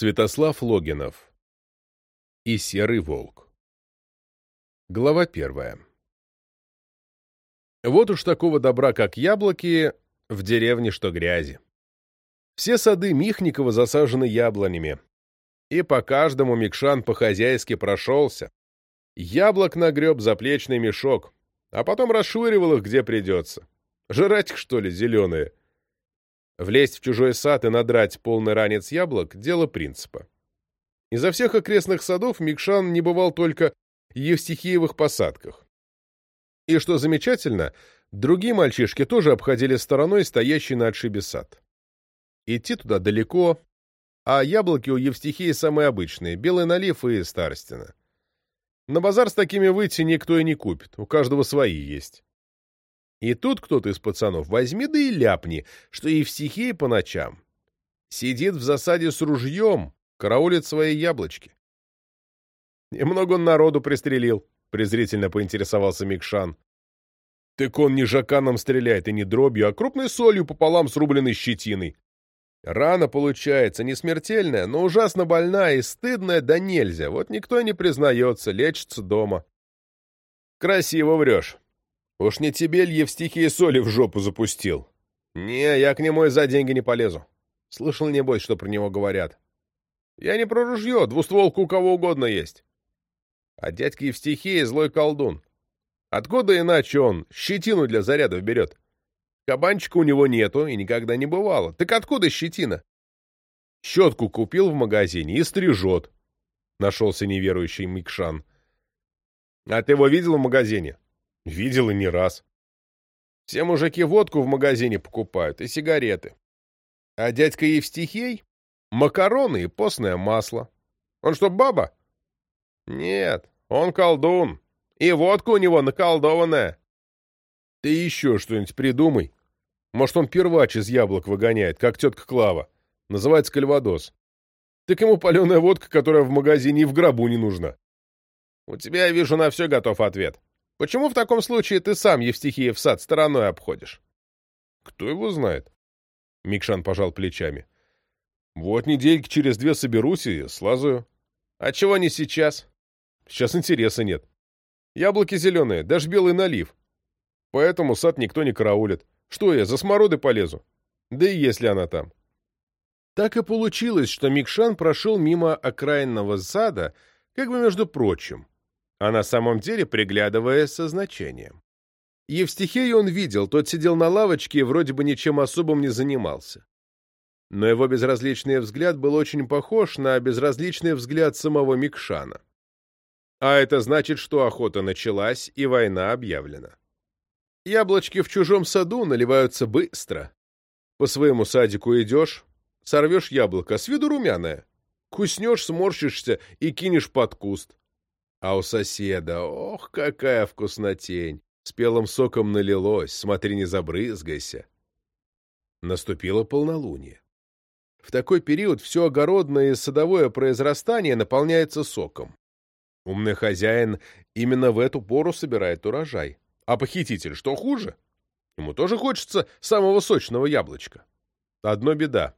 Святослав Логинов и Серый Волк Глава первая Вот уж такого добра, как яблоки, в деревне что грязи. Все сады Михникова засажены яблонями, и по каждому Микшан по-хозяйски прошелся. Яблок нагреб заплечный мешок, а потом расшвыривал их где придется. Жрать что ли, зеленые? Влезть в чужой сад и надрать полный ранец яблок — дело принципа. Изо всех окрестных садов Микшан не бывал только в Евстихиевых посадках. И, что замечательно, другие мальчишки тоже обходили стороной стоящий на отшибе сад. Идти туда далеко, а яблоки у Евстихии самые обычные — белый налив и старостина. На базар с такими выйти никто и не купит, у каждого свои есть. И тут кто-то из пацанов возьми да и ляпни, что Евстихий по ночам сидит в засаде с ружьем, караулит свои яблочки. И много он народу пристрелил, презрительно поинтересовался Микшан. Так он не жаканом стреляет и не дробью, а крупной солью пополам с рубленной щетиной. Рана получается не смертельная, но ужасно больная и стыдная да нельзя. Вот никто не признается, лечится дома. Красиво врешь. Уж не тебе ли стихи и соли в жопу запустил? Не, я к нему и за деньги не полезу. Слышал, небось, что про него говорят. Я не про ружье, двустволку у кого угодно есть. А дядька Евстихия злой колдун. Откуда иначе он щетину для зарядов берет? Кабанчика у него нету и никогда не бывало. Так откуда щетина? Щетку купил в магазине и стрижет. Нашелся неверующий Микшан. А ты его видел в магазине? Видел и не раз. Все мужики водку в магазине покупают и сигареты. А дядька Евстихей — макароны и постное масло. Он что, баба? Нет, он колдун. И водка у него наколдованная. Ты еще что-нибудь придумай. Может, он первач из яблок выгоняет, как тетка Клава. Называется кальвадос. Так ему паленая водка, которая в магазине и в гробу не нужна. У тебя, я вижу, на все готов ответ. Почему в таком случае ты сам Евстихиев сад стороной обходишь? Кто его знает? Микшан пожал плечами. Вот недельки через две соберусь и слазаю. А чего не сейчас? Сейчас интереса нет. Яблоки зеленые, даже белый налив. Поэтому сад никто не караулит. Что я, за смороды полезу? Да и если она там. Так и получилось, что Микшан прошел мимо окраинного сада, как бы между прочим, а на самом деле приглядывая со значением. Евстихею он видел, тот сидел на лавочке и вроде бы ничем особым не занимался. Но его безразличный взгляд был очень похож на безразличный взгляд самого Микшана. А это значит, что охота началась и война объявлена. Яблочки в чужом саду наливаются быстро. По своему садику идешь, сорвешь яблоко, с виду румяное. Куснешь, сморщишься и кинешь под куст. А у соседа, ох, какая вкуснотень! Спелым соком налилось, смотри, не забрызгайся. Наступило полнолуние. В такой период все огородное и садовое произрастание наполняется соком. Умный хозяин именно в эту пору собирает урожай. А похититель что хуже? Ему тоже хочется самого сочного яблочка. Одно беда.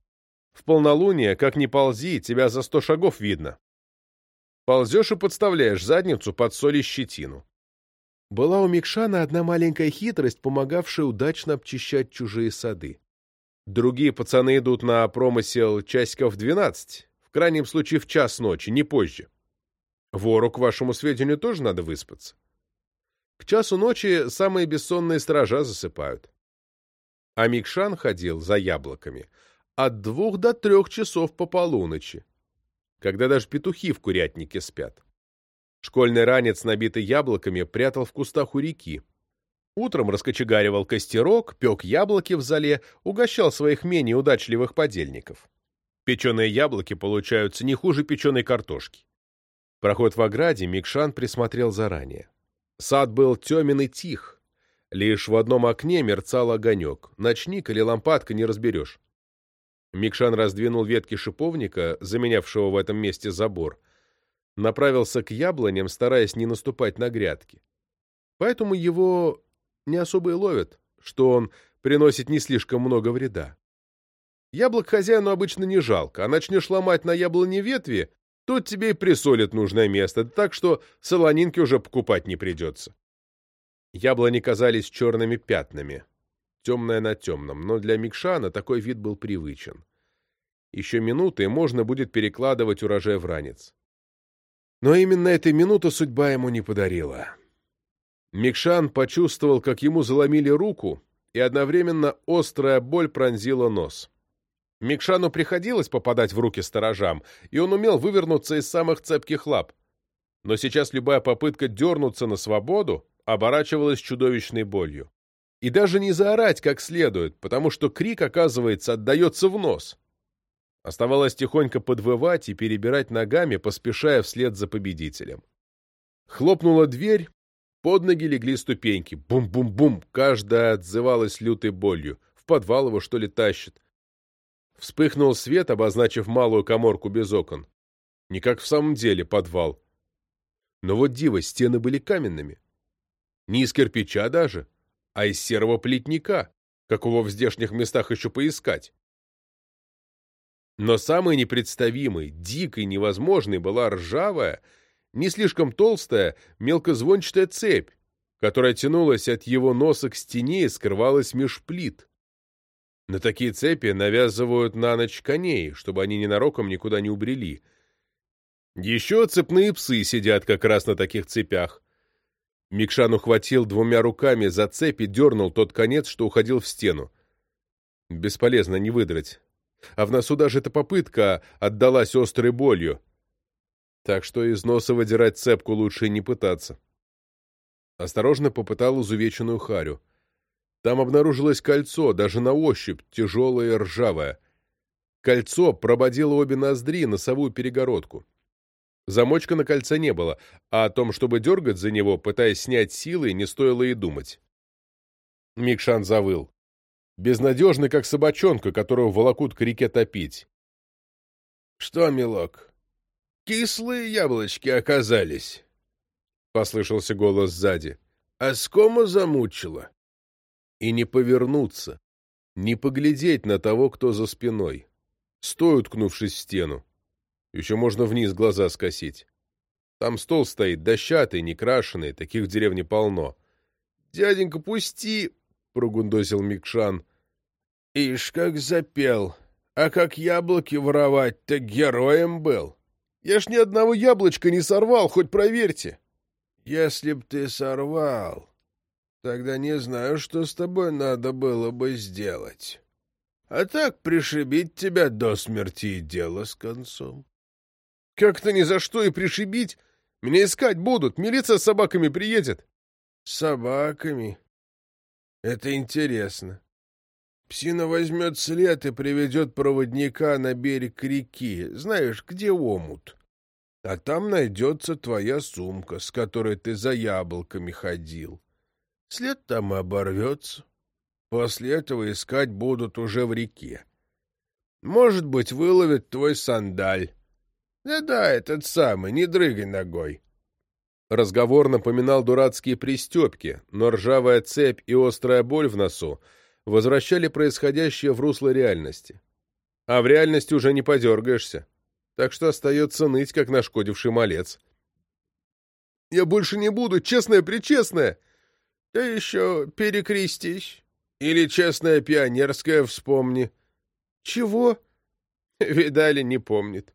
В полнолуние, как ни ползи, тебя за сто шагов видно. Ползешь и подставляешь задницу под соль и щетину. Была у Микшана одна маленькая хитрость, помогавшая удачно обчищать чужие сады. Другие пацаны идут на промысел часиков двенадцать, в крайнем случае в час ночи, не позже. Вору, к вашему сведению, тоже надо выспаться. К часу ночи самые бессонные сторожа засыпают. А Микшан ходил за яблоками от двух до трех часов по полуночи когда даже петухи в курятнике спят. Школьный ранец, набитый яблоками, прятал в кустах у реки. Утром раскочегаривал костерок, пек яблоки в зале, угощал своих менее удачливых подельников. Печеные яблоки получаются не хуже печеной картошки. Проход в ограде Микшан присмотрел заранее. Сад был темен и тих. Лишь в одном окне мерцал огонек. Ночник или лампадка не разберешь. Микшан раздвинул ветки шиповника, заменявшего в этом месте забор. Направился к яблоням, стараясь не наступать на грядки. Поэтому его не особо и ловят, что он приносит не слишком много вреда. Яблок хозяину обычно не жалко, а начнешь ломать на яблоне ветви, тут тебе и присолит нужное место, так что солонинки уже покупать не придется. Яблони казались черными пятнами, темное на темном, но для Микшана такой вид был привычен. Еще минуты, и можно будет перекладывать урожай в ранец. Но именно этой минуты судьба ему не подарила. Микшан почувствовал, как ему заломили руку, и одновременно острая боль пронзила нос. Микшану приходилось попадать в руки сторожам, и он умел вывернуться из самых цепких лап. Но сейчас любая попытка дернуться на свободу оборачивалась чудовищной болью. И даже не заорать как следует, потому что крик, оказывается, отдается в нос. Оставалось тихонько подвывать и перебирать ногами, поспешая вслед за победителем. Хлопнула дверь, под ноги легли ступеньки. Бум-бум-бум, каждая отзывалась лютой болью. В подвал его, что ли, тащит. Вспыхнул свет, обозначив малую коморку без окон. Не как в самом деле подвал. Но вот диво, стены были каменными. Не из кирпича даже, а из серого плетника, какого в здешних местах еще поискать. Но самой непредставимой, дикой, невозможной была ржавая, не слишком толстая, мелкозвончатая цепь, которая тянулась от его носа к стене и скрывалась меж плит. На такие цепи навязывают на ночь коней, чтобы они ненароком никуда не убрели. Еще цепные псы сидят как раз на таких цепях. Микшан ухватил двумя руками за цепь и дернул тот конец, что уходил в стену. Бесполезно не выдрать. А в носу даже эта попытка отдалась острой болью. Так что из носа выдирать цепку лучше не пытаться. Осторожно попытал изувеченную харю. Там обнаружилось кольцо, даже на ощупь, тяжелое и ржавое. Кольцо прободило обе ноздри носовую перегородку. Замочка на кольце не было, а о том, чтобы дергать за него, пытаясь снять силы, не стоило и думать. Микшан завыл. Безнадежный, как собачонка, которую волокут к реке топить. — Что, милок, кислые яблочки оказались? — послышался голос сзади. — А скома замучила? И не повернуться, не поглядеть на того, кто за спиной. Стой, уткнувшись в стену. Еще можно вниз глаза скосить. Там стол стоит, дощатый, некрашенный, таких в деревне полно. — Дяденька, пусти! — прогундосил Микшан. — Ишь, как запел! А как яблоки воровать, так героем был! Я ж ни одного яблочка не сорвал, хоть проверьте! — Если б ты сорвал, тогда не знаю, что с тобой надо было бы сделать. А так пришибить тебя до смерти и дело с концом. Как-то ни за что и пришибить. Меня искать будут. Милиция с собаками приедет. Собаками? Это интересно. Псина возьмет след и приведет проводника на берег реки. Знаешь, где омут? А там найдется твоя сумка, с которой ты за яблоками ходил. След там оборвется. После этого искать будут уже в реке. Может быть, выловят твой сандаль. Да-да, этот самый, не дрыгай ногой. Разговор напоминал дурацкие пристепки, но ржавая цепь и острая боль в носу возвращали происходящее в русло реальности. А в реальности уже не подергаешься, так что остается ныть, как нашкодивший малец. «Я больше не буду, честное-причестное!» «Ты еще перекрестись. Или честное пионерское вспомни». «Чего?» «Видали, не помнит».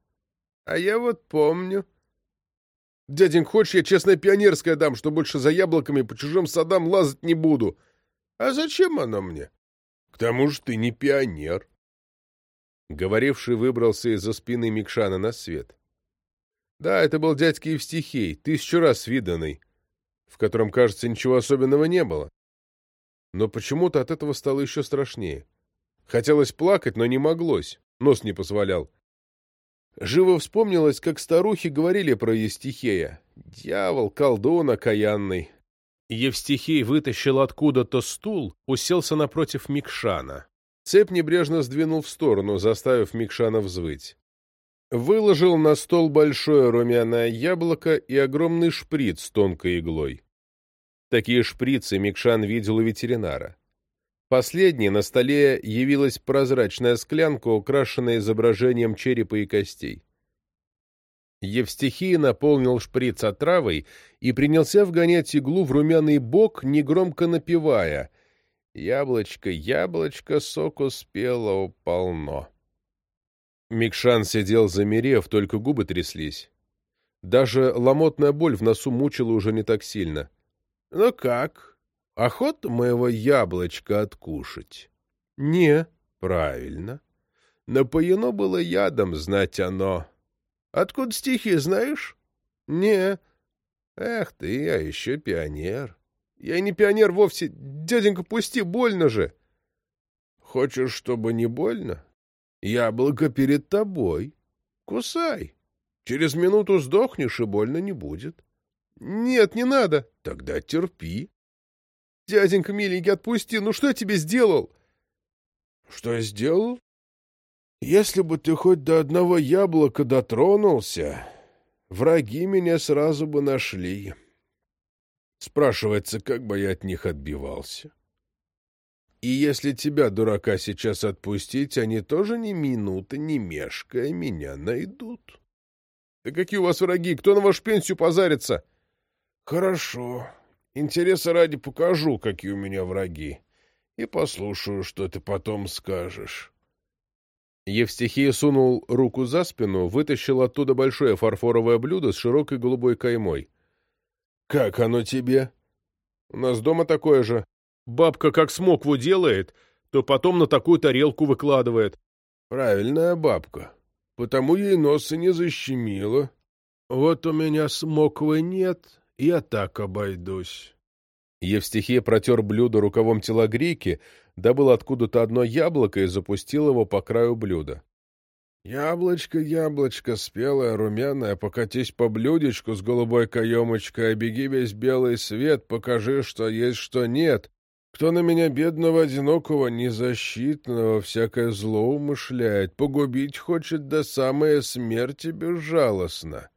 А я вот помню. Дяденька, хочешь, я честное пионерское дам, что больше за яблоками по чужим садам лазать не буду? А зачем оно мне? К тому же ты не пионер. Говоривший выбрался из-за спины Микшана на свет. Да, это был дядька Евстихей, тысячу раз виданный, в котором, кажется, ничего особенного не было. Но почему-то от этого стало еще страшнее. Хотелось плакать, но не моглось, нос не позволял. Живо вспомнилось, как старухи говорили про Евстихея. Дьявол, колдун окаянный. Евстихей вытащил откуда-то стул, уселся напротив Микшана. Цепь небрежно сдвинул в сторону, заставив Микшана взвыть. Выложил на стол большое румяное яблоко и огромный шприц с тонкой иглой. Такие шприцы Микшан видел у ветеринара. Последней на столе явилась прозрачная склянка, украшенная изображением черепа и костей. Евстихий наполнил шприц отравой и принялся вгонять иглу в румяный бок, негромко напевая «Яблочко, яблочко, соку спелого полно». Микшан сидел замерев, только губы тряслись. Даже ломотная боль в носу мучила уже не так сильно. — Ну как? Охота моего яблочка откушать? — Не. — Правильно. Напоено было ядом, знать оно. Откуда стихи знаешь? — Не. Эх ты, я еще пионер. Я не пионер вовсе. Дяденька, пусти, больно же. Хочешь, чтобы не больно? Яблоко перед тобой. Кусай. Через минуту сдохнешь, и больно не будет. Нет, не надо. Тогда терпи. Дяденька миленький, отпусти. Ну что я тебе сделал? Что я сделал? Если бы ты хоть до одного яблока дотронулся, враги меня сразу бы нашли. Спрашивается, как бы я от них отбивался. И если тебя, дурака, сейчас отпустить, они тоже ни минуты, ни мешкая меня найдут. Да какие у вас враги? Кто на вашу пенсию позарится? Хорошо. Интереса ради покажу, какие у меня враги. И послушаю, что ты потом скажешь. Евстихия сунул руку за спину, вытащил оттуда большое фарфоровое блюдо с широкой голубой каймой. — Как оно тебе? — У нас дома такое же. Бабка как смокву делает, то потом на такую тарелку выкладывает. — Правильная бабка потому ей носа не защемило. Вот у меня смоквы нет, я так обойдусь. Евстихия протер блюдо рукавом телогрейки, добыл откуда-то одно яблоко и запустил его по краю блюда. «Яблочко, яблочко, спелое, румяное, покатись по блюдечку с голубой каемочкой, обеги весь белый свет, покажи, что есть, что нет, кто на меня, бедного, одинокого, незащитного, всякое зло умышляет, погубить хочет до самой смерти безжалостно.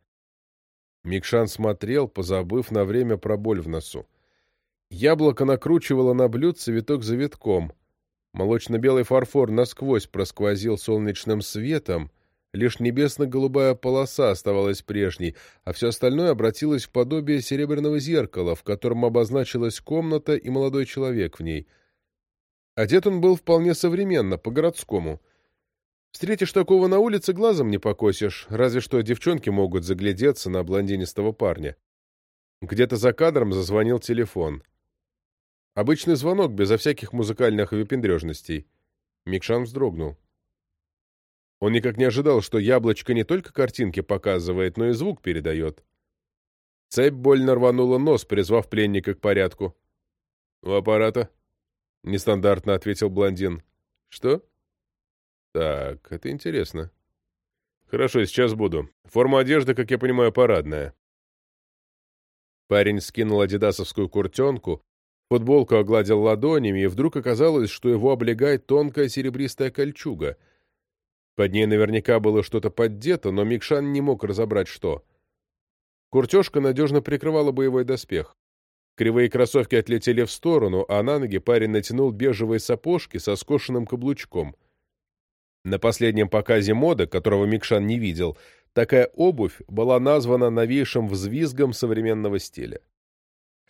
Микшан смотрел, позабыв на время про боль в носу. Яблоко накручивало на блюдце виток за витком. Молочно-белый фарфор насквозь просквозил солнечным светом, Лишь небесно-голубая полоса оставалась прежней, а все остальное обратилось в подобие серебряного зеркала, в котором обозначилась комната и молодой человек в ней. Одет он был вполне современно, по-городскому. Встретишь такого на улице, глазом не покосишь, разве что девчонки могут заглядеться на блондинистого парня. Где-то за кадром зазвонил телефон. Обычный звонок, безо всяких музыкальных выпендрежностей. Микшан вздрогнул. Он никак не ожидал, что яблочко не только картинки показывает, но и звук передает. Цепь больно рванула нос, призвав пленника к порядку. — У аппарата? — нестандартно ответил блондин. — Что? — Так, это интересно. — Хорошо, сейчас буду. Форма одежды, как я понимаю, парадная. Парень скинул адидасовскую куртенку, футболку огладил ладонями, и вдруг оказалось, что его облегает тонкая серебристая кольчуга — под ней наверняка было что-то поддето, но Микшан не мог разобрать, что. Куртежка надежно прикрывала боевой доспех. Кривые кроссовки отлетели в сторону, а на ноги парень натянул бежевые сапожки со скошенным каблучком. На последнем показе моды, которого Микшан не видел, такая обувь была названа новейшим взвизгом современного стиля.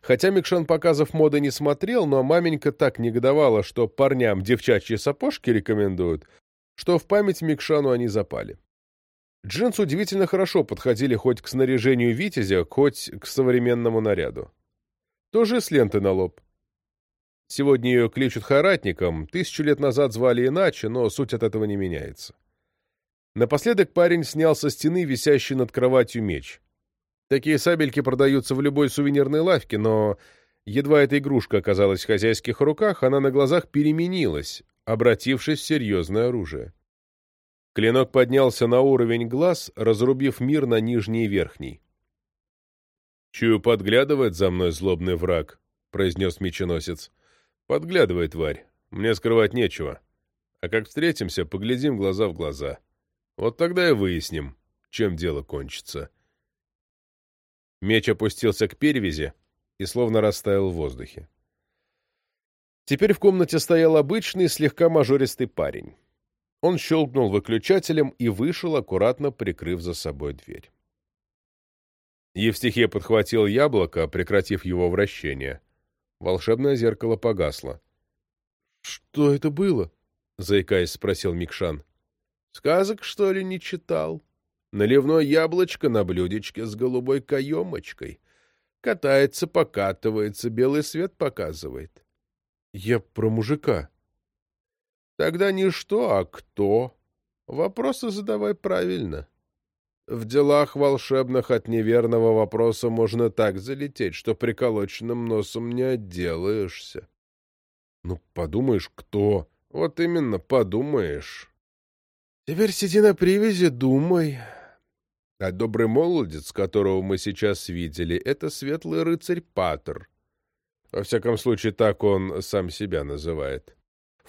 Хотя Микшан показов моды не смотрел, но маменька так негодовала, что парням девчачьи сапожки рекомендуют, что в память Микшану они запали. Джинсы удивительно хорошо подходили хоть к снаряжению витязя, хоть к современному наряду. Тоже с ленты на лоб. Сегодня ее кличут харатником, тысячу лет назад звали иначе, но суть от этого не меняется. Напоследок парень снял со стены висящий над кроватью меч. Такие сабельки продаются в любой сувенирной лавке, но едва эта игрушка оказалась в хозяйских руках, она на глазах переменилась, обратившись в серьезное оружие. Клинок поднялся на уровень глаз, разрубив мир на нижний и верхний. «Чую, подглядывает за мной злобный враг», — произнес меченосец. «Подглядывай, тварь. Мне скрывать нечего. А как встретимся, поглядим глаза в глаза. Вот тогда и выясним, чем дело кончится». Меч опустился к перевязи и словно растаял в воздухе. Теперь в комнате стоял обычный, слегка мажористый парень. Он щелкнул выключателем и вышел, аккуратно прикрыв за собой дверь. Евстихия подхватил яблоко, прекратив его вращение. Волшебное зеркало погасло. — Что это было? — заикаясь, спросил Микшан. — Сказок, что ли, не читал? Наливное яблочко на блюдечке с голубой каемочкой. Катается, покатывается, белый свет показывает. — Я про мужика. — Тогда не что, а кто. Вопросы задавай правильно. В делах волшебных от неверного вопроса можно так залететь, что приколоченным носом не отделаешься. — Ну, подумаешь, кто? Вот именно, подумаешь. Теперь сиди на привязи, думай. А добрый молодец, которого мы сейчас видели, — это светлый рыцарь Паттер. Во всяком случае, так он сам себя называет.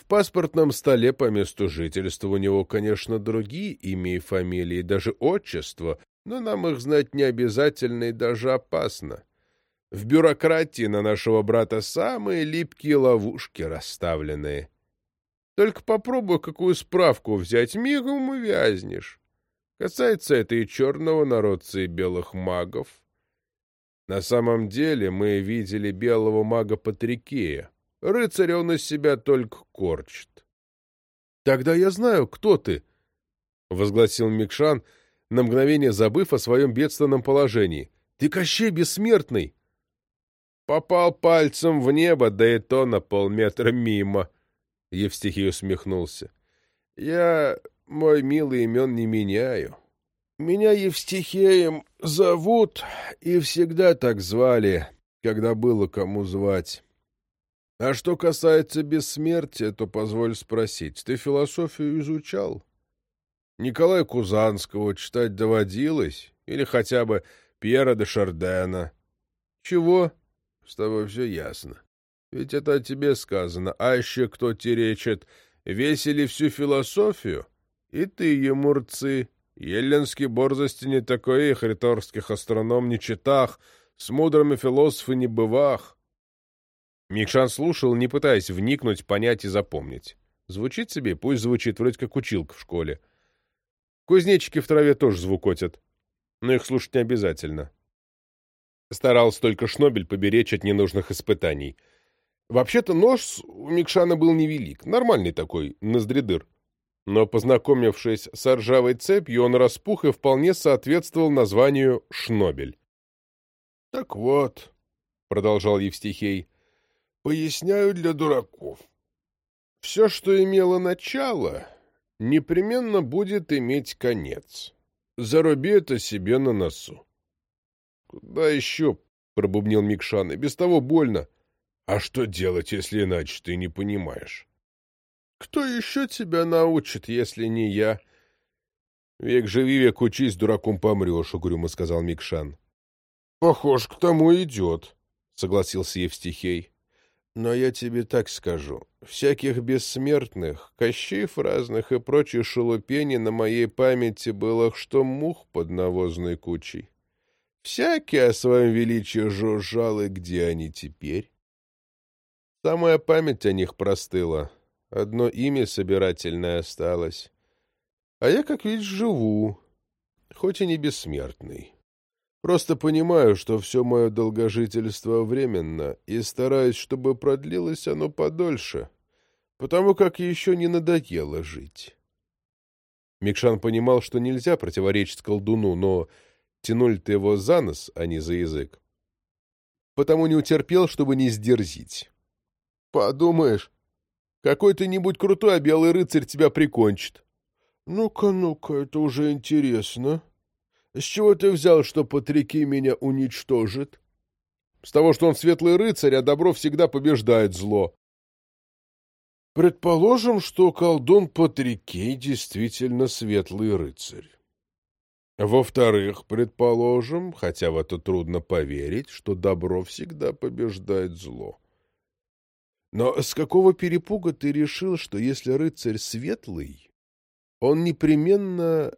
В паспортном столе по месту жительства у него, конечно, другие имя и фамилии, даже отчество, но нам их знать не обязательно и даже опасно. В бюрократии на нашего брата самые липкие ловушки расставленные. Только попробуй какую справку взять, мигом и вязнешь. Касается это и черного народца, и белых магов. На самом деле мы видели белого мага Патрикея. Рыцаря он из себя только корчит. — Тогда я знаю, кто ты, — возгласил Микшан, на мгновение забыв о своем бедственном положении. — Ты Кощей Бессмертный! Попал пальцем в небо, да и то на полметра мимо. Евстихий усмехнулся. — Я, мой милый, имен не меняю. Меня Евстихеем зовут, и всегда так звали, когда было кому звать. А что касается бессмертия, то позволь спросить, ты философию изучал? Николая Кузанского читать доводилось? Или хотя бы Пьера де Шардена? Чего? С тобой все ясно. Ведь это о тебе сказано. А еще кто теречет, весели всю философию? И ты, емурцы, Елленский борзости не такой, их риторских астроном не читах, с мудрыми философы не бывах. Микшан слушал, не пытаясь вникнуть, понять и запомнить. Звучит себе, пусть звучит, вроде как училка в школе. Кузнечики в траве тоже звукотят, но их слушать не обязательно. Старался только Шнобель поберечь от ненужных испытаний. Вообще-то нож у Микшана был невелик, нормальный такой, ноздридыр но, познакомившись с ржавой цепью, он распух и вполне соответствовал названию «Шнобель». — Так вот, — продолжал Евстихей, — поясняю для дураков. Все, что имело начало, непременно будет иметь конец. Заруби это себе на носу. — Куда еще? — пробубнил Микшан. — И без того больно. — А что делать, если иначе ты не понимаешь? Кто еще тебя научит, если не я? Век живи, век учись, дураком помрешь, — угрюмо сказал Микшан. — Похож, к тому идет, — согласился Евстихей. — Но я тебе так скажу. Всяких бессмертных, кощеев разных и прочих шелупений на моей памяти было, что мух под навозной кучей. Всякий о своем величии жужжал, и где они теперь? Самая память о них простыла. Одно имя собирательное осталось. А я, как видишь, живу, хоть и не бессмертный. Просто понимаю, что все мое долгожительство временно, и стараюсь, чтобы продлилось оно подольше, потому как еще не надоело жить. Микшан понимал, что нельзя противоречить колдуну, но тянули-то его за нос, а не за язык. Потому не утерпел, чтобы не сдерзить. «Подумаешь, какой-то-нибудь крутой, а белый рыцарь тебя прикончит. Ну-ка, ну-ка, это уже интересно. С чего ты взял, что Патрики меня уничтожит? С того, что он светлый рыцарь, а добро всегда побеждает зло. Предположим, что колдун Патрикей действительно светлый рыцарь. Во-вторых, предположим, хотя в это трудно поверить, что добро всегда побеждает зло. Но с какого перепуга ты решил, что если рыцарь светлый, он непременно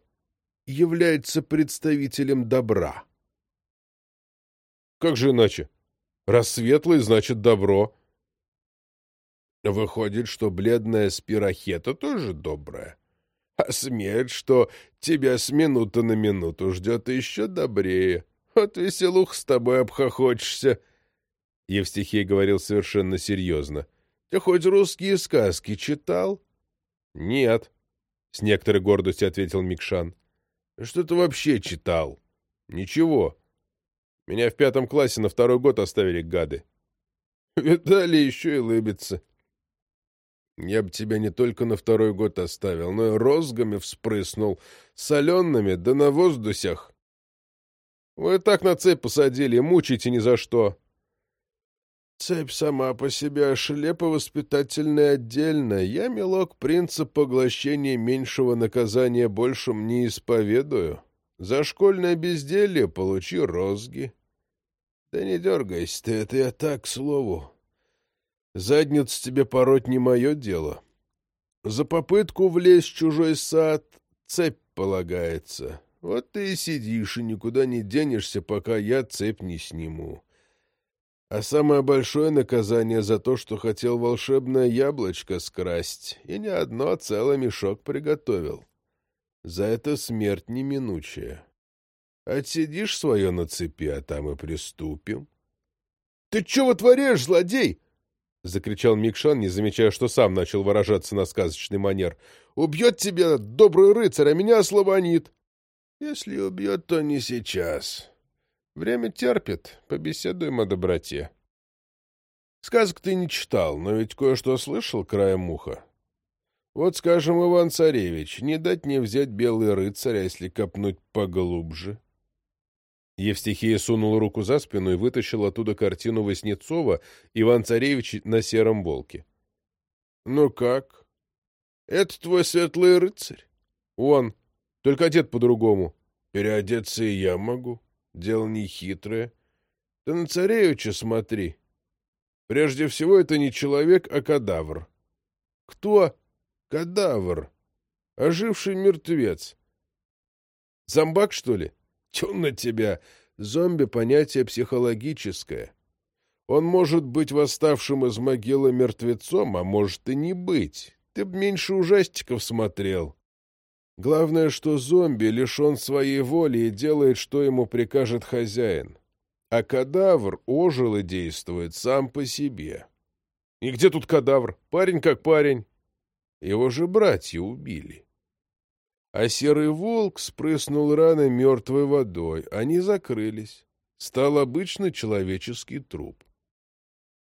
является представителем добра? Как же иначе? Раз светлый, значит добро. Выходит, что бледная спирохета тоже добрая. А смерть, что тебя с минуты на минуту ждет еще добрее. Вот веселух с тобой обхохочешься. Евстихий говорил совершенно серьезно. Ты хоть русские сказки читал? Нет, с некоторой гордостью ответил Микшан. Что ты вообще читал? Ничего. Меня в пятом классе на второй год оставили гады. Видали, еще и лыбится. Я бы тебя не только на второй год оставил, но и розгами вспрыснул, солеными, да на воздусях. Вы так на цепь посадили, мучите ни за что. Цепь сама по себе, а шлепа воспитательная отдельно. Я, милок, принцип поглощения меньшего наказания большим не исповедую. За школьное безделье получи розги. Да не дергайся ты, это я так, к слову. Задницу тебе пороть не мое дело. За попытку влезть в чужой сад цепь полагается. Вот ты и сидишь, и никуда не денешься, пока я цепь не сниму. А самое большое наказание за то, что хотел волшебное яблочко скрасть, и не одно, а целый мешок приготовил. За это смерть неминучая. Отсидишь свое на цепи, а там и приступим. — Ты чего вытворяешь, злодей? — закричал Микшан, не замечая, что сам начал выражаться на сказочный манер. — Убьет тебя добрый рыцарь, а меня ослабонит. — Если убьет, то не сейчас. Время терпит, побеседуем о доброте. Сказок ты не читал, но ведь кое-что слышал краем уха. Вот, скажем, Иван-Царевич, не дать не взять белый рыцарь, а если копнуть поглубже. Евстихия сунул руку за спину и вытащил оттуда картину Васнецова «Иван-царевич на сером волке». — Ну как? Это твой светлый рыцарь? — Он. Только одет по-другому. — Переодеться и я могу. Дело не хитрое. Ты на царевича смотри. Прежде всего, это не человек, а кадавр. — Кто? — Кадавр. Оживший мертвец. — Зомбак, что ли? — Тю на тебя! Зомби — понятие психологическое. Он может быть восставшим из могилы мертвецом, а может и не быть. Ты б меньше ужастиков смотрел. Главное, что зомби лишен своей воли и делает, что ему прикажет хозяин. А кадавр ожил и действует сам по себе. И где тут кадавр? Парень как парень. Его же братья убили а серый волк спрыснул раны мертвой водой. Они закрылись. Стал обычный человеческий труп.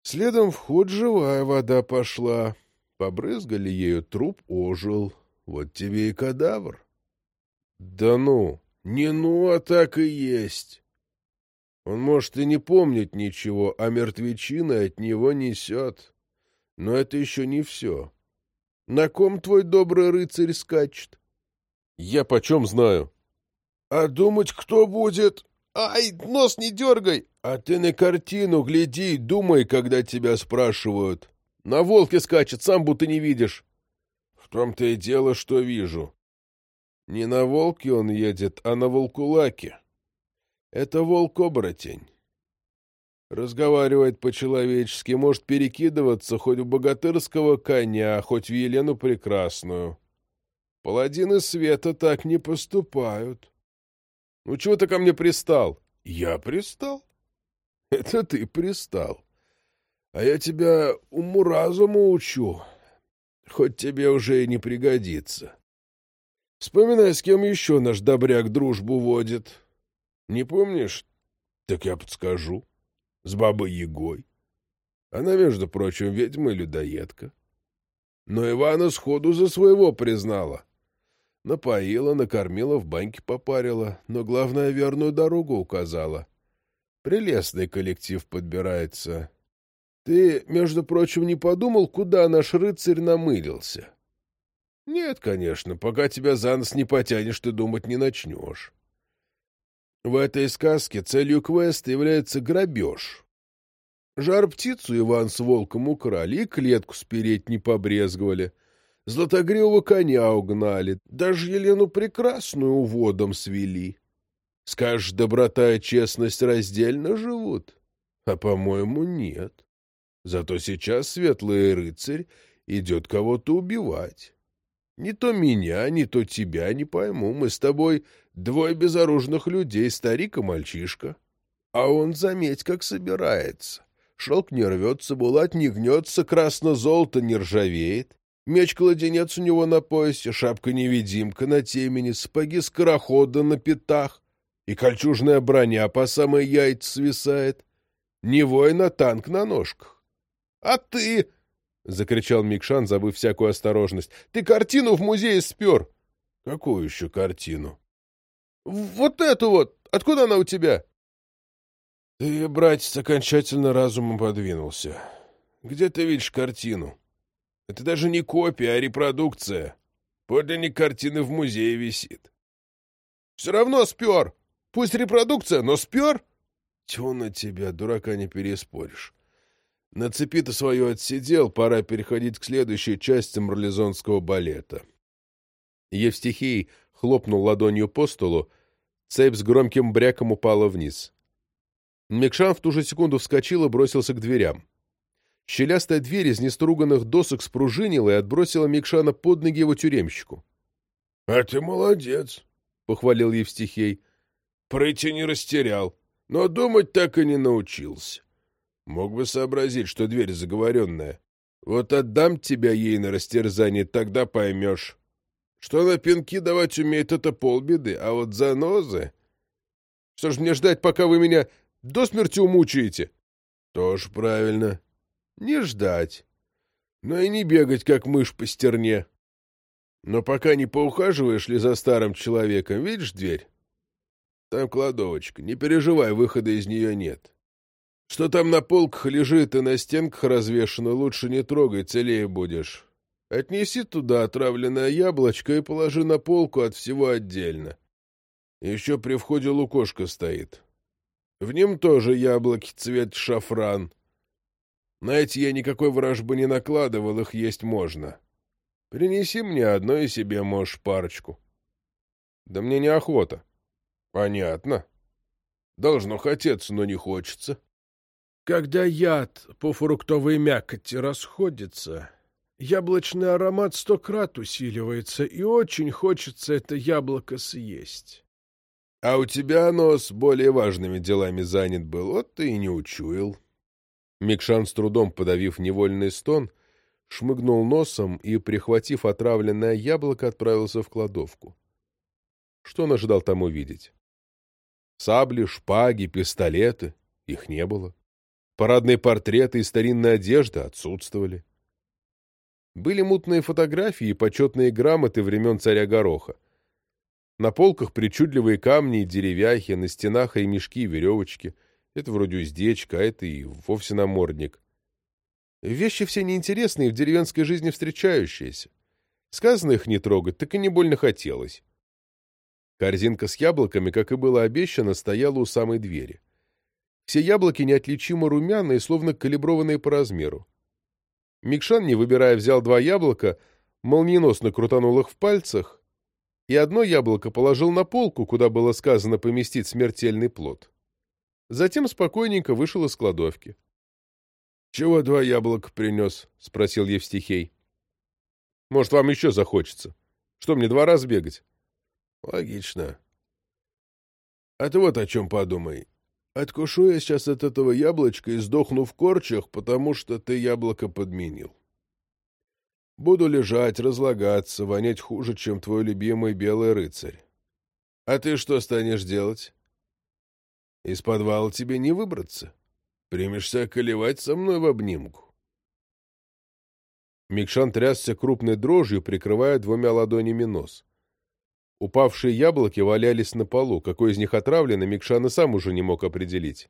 Следом в ход живая вода пошла. Побрызгали ею, труп ожил. Вот тебе и кадавр. Да ну, не ну, а так и есть. Он, может, и не помнит ничего, а мертвечина от него несет. Но это еще не все. На ком твой добрый рыцарь скачет? Я почем знаю? А думать кто будет? Ай, нос не дергай! А ты на картину гляди и думай, когда тебя спрашивают. На волке скачет, сам будто не видишь. В том-то и дело, что вижу. Не на волке он едет, а на волкулаке. Это волк-оборотень. Разговаривает по-человечески, может перекидываться хоть в богатырского коня, хоть в Елену Прекрасную. Паладины света так не поступают. Ну, чего ты ко мне пристал? Я пристал? Это ты пристал. А я тебя уму-разуму учу, хоть тебе уже и не пригодится. Вспоминай, с кем еще наш добряк дружбу водит. Не помнишь? Так я подскажу. С бабой Егой. Она, между прочим, ведьма-людоедка. Но Ивана сходу за своего признала. Напоила, накормила, в баньке попарила, но, главное, верную дорогу указала. Прелестный коллектив подбирается. Ты, между прочим, не подумал, куда наш рыцарь намылился? Нет, конечно, пока тебя за нос не потянешь, ты думать не начнешь. В этой сказке целью квеста является грабеж. Жар-птицу Иван с волком украли и клетку спереть не побрезговали — Златогривого коня угнали, даже Елену Прекрасную уводом свели. Скажешь, доброта и честность раздельно живут? А, по-моему, нет. Зато сейчас светлый рыцарь идет кого-то убивать. Не то меня, не то тебя не пойму. Мы с тобой двое безоружных людей, старик и мальчишка. А он, заметь, как собирается. Шелк не рвется, булат не гнется, красно-золото не ржавеет. Меч-кладенец у него на поясе, шапка-невидимка на темени, сапоги скорохода на пятах, и кольчужная броня по самой яйца свисает. Не воин, а танк на ножках. А ты, — закричал Микшан, забыв всякую осторожность, — ты картину в музее спер. Какую еще картину? Вот эту вот. Откуда она у тебя? Ты, братец, окончательно разумом подвинулся. Где ты видишь картину? Это даже не копия, а репродукция. Подлинник картины в музее висит. Все равно спер. Пусть репродукция, но спер. Тьфу на тебя, дурака не переспоришь. На цепи ты свое отсидел, пора переходить к следующей части марлезонского балета. Евстихий хлопнул ладонью по столу, цепь с громким бряком упала вниз. Мекшан в ту же секунду вскочил и бросился к дверям. Щелястая дверь из неструганных досок спружинила и отбросила Микшана под ноги его тюремщику. — А ты молодец, — похвалил Евстихей. — Прыти не растерял, но думать так и не научился. Мог бы сообразить, что дверь заговоренная. Вот отдам тебя ей на растерзание, тогда поймешь. Что на пинки давать умеет, это полбеды, а вот занозы... Что ж мне ждать, пока вы меня до смерти умучаете? Тоже правильно. Не ждать. Но и не бегать, как мышь по стерне. Но пока не поухаживаешь ли за старым человеком, видишь дверь? Там кладовочка. Не переживай, выхода из нее нет. Что там на полках лежит и на стенках развешано, лучше не трогай, целее будешь. Отнеси туда отравленное яблочко и положи на полку от всего отдельно. Еще при входе лукошко стоит. В нем тоже яблоки цвет шафран. На эти я никакой вражбы не накладывал, их есть можно. Принеси мне одно и себе можешь парочку. Да мне неохота. Понятно. Должно хотеться, но не хочется. Когда яд по фруктовой мякоти расходится, яблочный аромат сто крат усиливается, и очень хочется это яблоко съесть. А у тебя нос более важными делами занят был, вот ты и не учуял. Микшан, с трудом подавив невольный стон, шмыгнул носом и, прихватив отравленное яблоко, отправился в кладовку. Что он ожидал там увидеть? Сабли, шпаги, пистолеты — их не было. Парадные портреты и старинная одежда отсутствовали. Были мутные фотографии и почетные грамоты времен царя Гороха. На полках причудливые камни и деревяхи, на стенах ремешки и веревочки. Это вроде уздечка, а это и вовсе намордник. Вещи все неинтересные, в деревенской жизни встречающиеся. Сказано их не трогать, так и не больно хотелось. Корзинка с яблоками, как и было обещано, стояла у самой двери. Все яблоки неотличимо румяные, словно калиброванные по размеру. Микшан, не выбирая, взял два яблока, молниеносно крутанул их в пальцах и одно яблоко положил на полку, куда было сказано поместить смертельный плод. Затем спокойненько вышел из кладовки. — Чего два яблока принес? — спросил Евстихей. — Может, вам еще захочется. Что, мне два раза бегать? — Логично. — А ты вот о чем подумай. Откушу я сейчас от этого яблочка и сдохну в корчах, потому что ты яблоко подменил. Буду лежать, разлагаться, вонять хуже, чем твой любимый белый рыцарь. А ты что станешь делать? Из подвала тебе не выбраться. Примешься колевать со мной в обнимку. Микшан трясся крупной дрожью, прикрывая двумя ладонями нос. Упавшие яблоки валялись на полу. Какой из них отравлен, Микшан и сам уже не мог определить.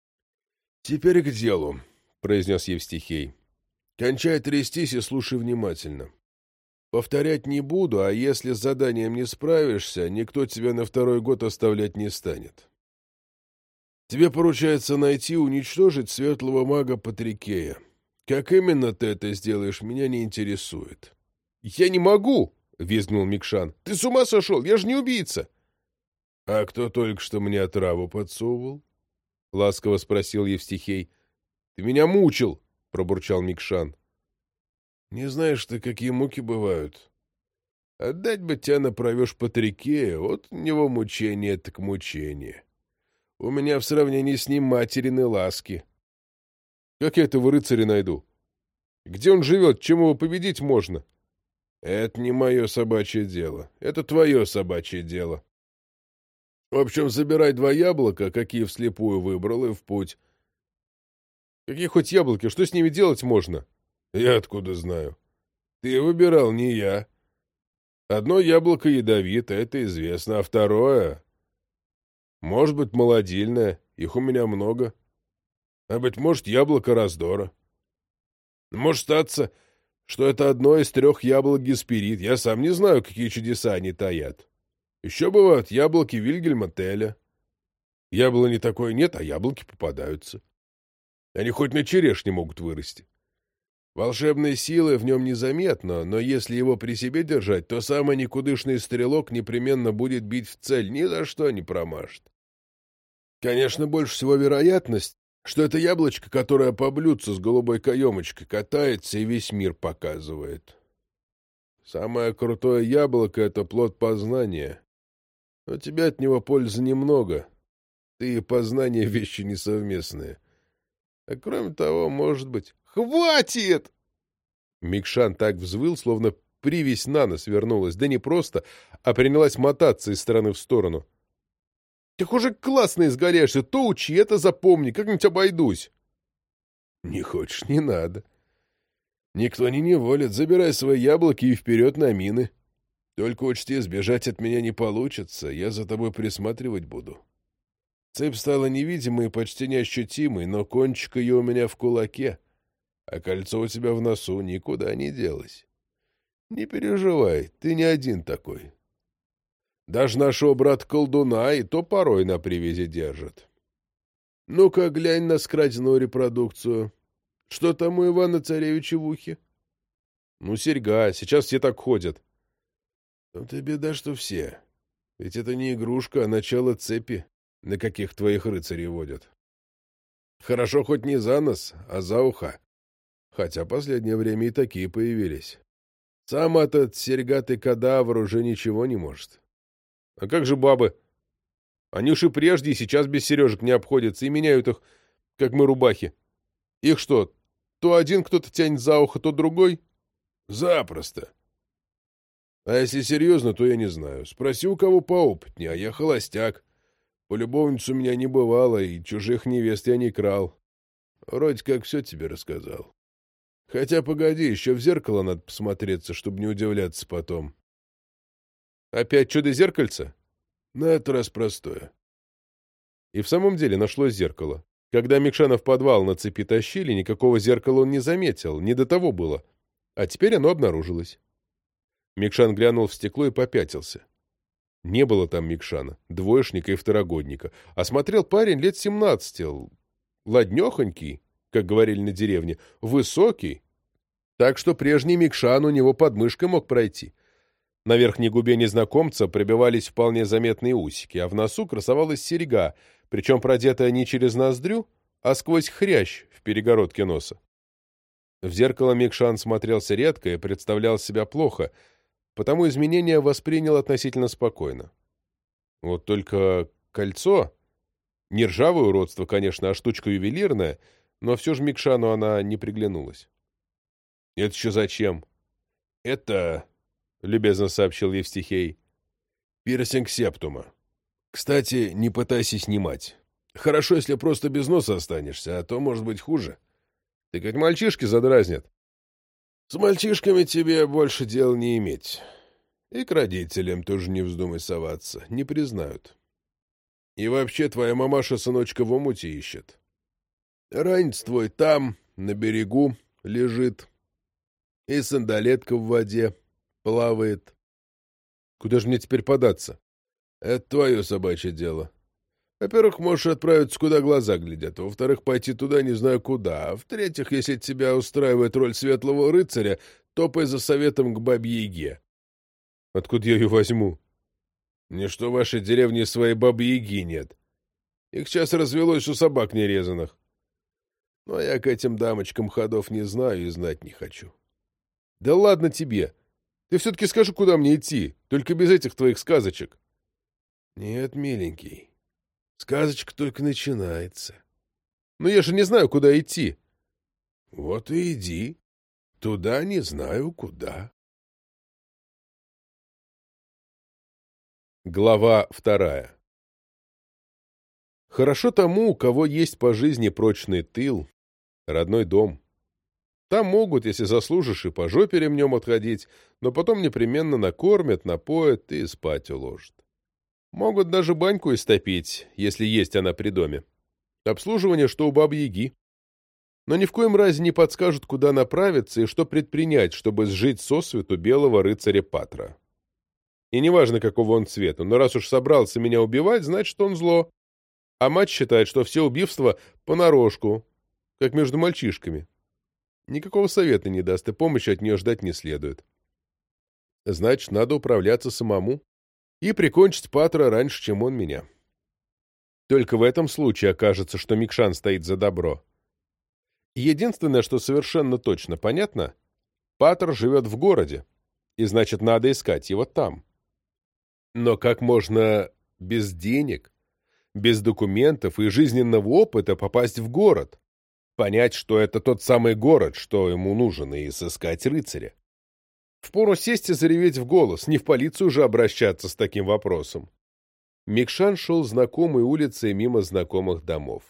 — Теперь к делу, — произнес Евстихей. Кончай трястись и слушай внимательно. Повторять не буду, а если с заданием не справишься, никто тебя на второй год оставлять не станет. Тебе поручается найти и уничтожить светлого мага Патрикея. Как именно ты это сделаешь, меня не интересует. — Я не могу! — визгнул Микшан. — Ты с ума сошел? Я же не убийца! — А кто только что мне отраву подсовывал? — ласково спросил Евстихей. — Ты меня мучил! — пробурчал Микшан. — Не знаешь ты, какие муки бывают. Отдать бы тебя направешь по реке, вот у него мучение так мучение. У меня в сравнении с ним материны ласки. — Как я этого рыцаря найду? Где он живет? Чем его победить можно? — Это не мое собачье дело. Это твое собачье дело. В общем, забирай два яблока, какие вслепую выбрал, и в путь. Какие хоть яблоки? Что с ними делать можно? Я откуда знаю? Ты выбирал, не я. Одно яблоко ядовито, это известно, а второе... Может быть, молодильное, их у меня много. А, быть может, яблоко раздора. Может статься, что это одно из трех яблок Гесперид. Я сам не знаю, какие чудеса они таят. Еще бывают яблоки Вильгельма Теля. Яблони такое нет, а яблоки попадаются. Они хоть на черешне могут вырасти. Волшебной силы в нем незаметно, но если его при себе держать, то самый никудышный стрелок непременно будет бить в цель, ни за что не промажет. Конечно, больше всего вероятность, что это яблочко, которое по с голубой каемочкой катается и весь мир показывает. Самое крутое яблоко — это плод познания. Но тебе от него пользы немного. Ты и познание — вещи несовместные. А кроме того, может быть... «Хватит!» Микшан так взвыл, словно привязь на нос вернулась. Да не просто, а принялась мотаться из стороны в сторону. «Ты хуже классно изгоряешься. То учи, это запомни. Как-нибудь обойдусь». «Не хочешь, не надо. Никто не неволит. Забирай свои яблоки и вперед на мины. Только учти, сбежать от меня не получится. Я за тобой присматривать буду». Цепь стала невидимой и почти неощутимой, но кончик ее у меня в кулаке, а кольцо у тебя в носу никуда не делось. Не переживай, ты не один такой. Даже нашего брата-колдуна и то порой на привязи держит. Ну-ка, глянь на скраденную репродукцию. Что там у Ивана-Царевича в ухе? Ну, серьга, сейчас все так ходят. Там-то беда, что все. Ведь это не игрушка, а начало цепи на каких твоих рыцарей водят. Хорошо хоть не за нос, а за ухо. Хотя последнее время и такие появились. Сам этот серьгатый кадавр уже ничего не может. А как же бабы? Они уж и прежде, и сейчас без сережек не обходятся, и меняют их, как мы рубахи. Их что, то один кто-то тянет за ухо, то другой? Запросто. А если серьезно, то я не знаю. Спроси у кого поопытнее, а я холостяк. Полюбовниц у меня не бывало, и чужих невест я не крал. Вроде как все тебе рассказал. Хотя, погоди, еще в зеркало надо посмотреться, чтобы не удивляться потом. Опять чудо-зеркальце? На этот раз простое. И в самом деле нашлось зеркало. Когда Микшана в подвал на цепи тащили, никакого зеркала он не заметил, не до того было. А теперь оно обнаружилось. Микшан глянул в стекло и попятился. Не было там Микшана, двоечника и второгодника, а смотрел парень лет семнадцати, ладнехонький, как говорили на деревне, высокий, так что прежний Микшан у него под мышкой мог пройти. На верхней губе незнакомца пробивались вполне заметные усики, а в носу красовалась серьга, причем продетая не через ноздрю, а сквозь хрящ в перегородке носа. В зеркало Микшан смотрелся редко и представлял себя плохо — потому изменения воспринял относительно спокойно. Вот только кольцо, не ржавое уродство, конечно, а штучка ювелирная, но все же Микшану она не приглянулась. «Это еще зачем?» «Это...» — любезно сообщил Евстихей. «Пирсинг септума. Кстати, не пытайся снимать. Хорошо, если просто без носа останешься, а то может быть хуже. Ты как мальчишки задразнят. С мальчишками тебе больше дел не иметь. И к родителям тоже не вздумай соваться, не признают. И вообще твоя мамаша сыночка в омуте ищет. Ранец твой там, на берегу, лежит. И сандалетка в воде плавает. Куда же мне теперь податься? Это твое собачье дело. Во-первых, можешь отправиться, куда глаза глядят. Во-вторых, пойти туда не знаю куда. А в-третьих, если тебя устраивает роль светлого рыцаря, топай за советом к бабье-яге. Откуда я ее возьму? Не что в вашей деревне своей бабы-яги нет. Их сейчас развелось у собак нерезанных. Но я к этим дамочкам ходов не знаю и знать не хочу. Да ладно тебе. Ты все-таки скажи, куда мне идти, только без этих твоих сказочек. Нет, миленький, сказочка только начинается. Но я же не знаю, куда идти. Вот и иди. Туда не знаю куда. Глава вторая Хорошо тому, у кого есть по жизни прочный тыл, родной дом. Там могут, если заслужишь, и по жопе ремнем отходить, но потом непременно накормят, напоят и спать уложат. Могут даже баньку истопить, если есть она при доме. Обслуживание, что у бабы-яги. Но ни в коем разе не подскажут, куда направиться и что предпринять, чтобы сжить сосвету белого рыцаря Патра. И неважно, какого он цвета, но раз уж собрался меня убивать, значит, он зло. А мать считает, что все убийства понарошку, как между мальчишками. Никакого совета не даст, и помощи от нее ждать не следует. Значит, надо управляться самому и прикончить Патра раньше, чем он меня. Только в этом случае окажется, что Микшан стоит за добро. Единственное, что совершенно точно понятно, Патр живет в городе, и значит, надо искать его там. Но как можно без денег, без документов и жизненного опыта попасть в город? Понять, что это тот самый город, что ему нужен, и сыскать рыцаря. Впору сесть и зареветь в голос, не в полицию же обращаться с таким вопросом. Микшан шел знакомой улицей мимо знакомых домов.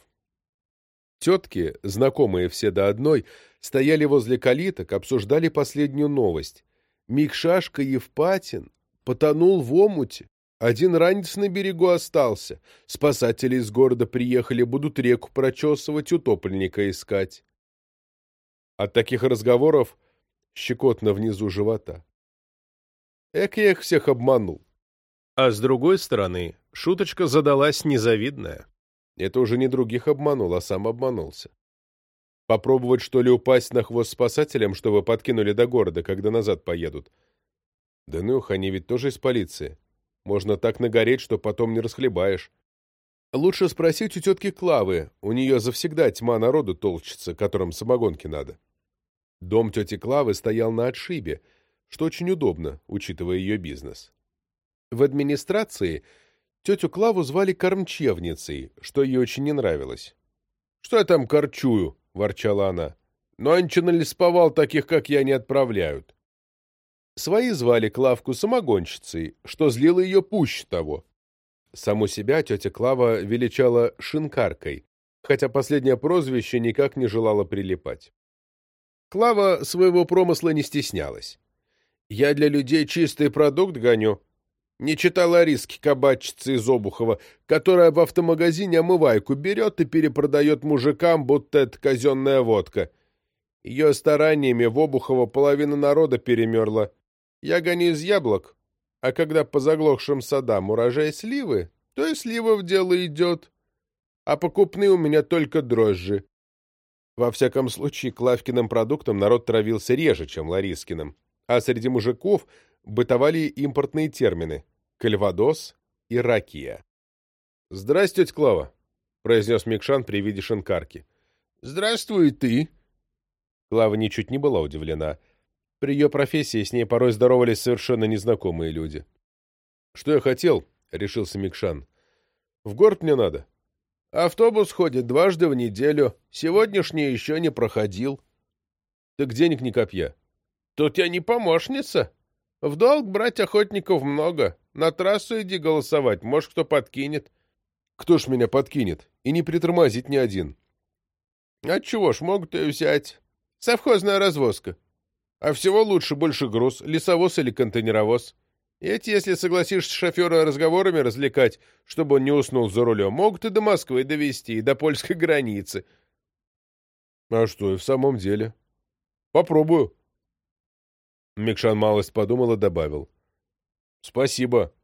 Тетки, знакомые все до одной, стояли возле калиток, обсуждали последнюю новость. Микшашка Евпатин Потонул в омуте. Один ранец на берегу остался. Спасатели из города приехали, будут реку прочесывать, утопленника искать. От таких разговоров щекотно внизу живота. Эк, я их всех обманул. А с другой стороны, шуточка задалась незавидная. Это уже не других обманул, а сам обманулся. Попробовать, что ли, упасть на хвост спасателям, чтобы подкинули до города, когда назад поедут — да ну их, они ведь тоже из полиции. Можно так нагореть, что потом не расхлебаешь. Лучше спросить у тетки Клавы, у нее завсегда тьма народу толчется, которым самогонки надо. Дом тети Клавы стоял на отшибе, что очень удобно, учитывая ее бизнес. В администрации тетю Клаву звали кормчевницей, что ей очень не нравилось. «Что я там корчую?» — ворчала она. «Но налисповал таких, как я, не отправляют. Свои звали Клавку самогонщицей, что злило ее пуще того. Саму себя тетя Клава величала шинкаркой, хотя последнее прозвище никак не желало прилипать. Клава своего промысла не стеснялась. «Я для людей чистый продукт гоню», не читала риски кабачицы из Обухова, которая в автомагазине омывайку берет и перепродает мужикам, будто это казенная водка. Ее стараниями в Обухово половина народа перемерла. Я гоню из яблок, а когда по заглохшим садам урожай сливы, то и слива в дело идет. А покупные у меня только дрожжи. Во всяком случае, к Лавкиным продуктам народ травился реже, чем Ларискиным, а среди мужиков бытовали импортные термины «кальвадос» и «ракия». «Здрасте, тетя Клава», — произнес Микшан при виде шинкарки. «Здравствуй ты». Клава ничуть не была удивлена — при ее профессии с ней порой здоровались совершенно незнакомые люди. «Что я хотел?» — решился Микшан. «В город мне надо. Автобус ходит дважды в неделю. Сегодняшний еще не проходил». «Так денег ни копья». «Тут я не помощница. В долг брать охотников много. На трассу иди голосовать, может, кто подкинет». «Кто ж меня подкинет? И не притормозить ни один». «Отчего ж, могут и взять. Совхозная развозка». А всего лучше больше груз, лесовоз или контейнеровоз. Эти, если согласишься шофера разговорами развлекать, чтобы он не уснул за рулем, могут и до Москвы довести, и до польской границы. А что, и в самом деле? Попробую. Микшан малость подумал и добавил. Спасибо.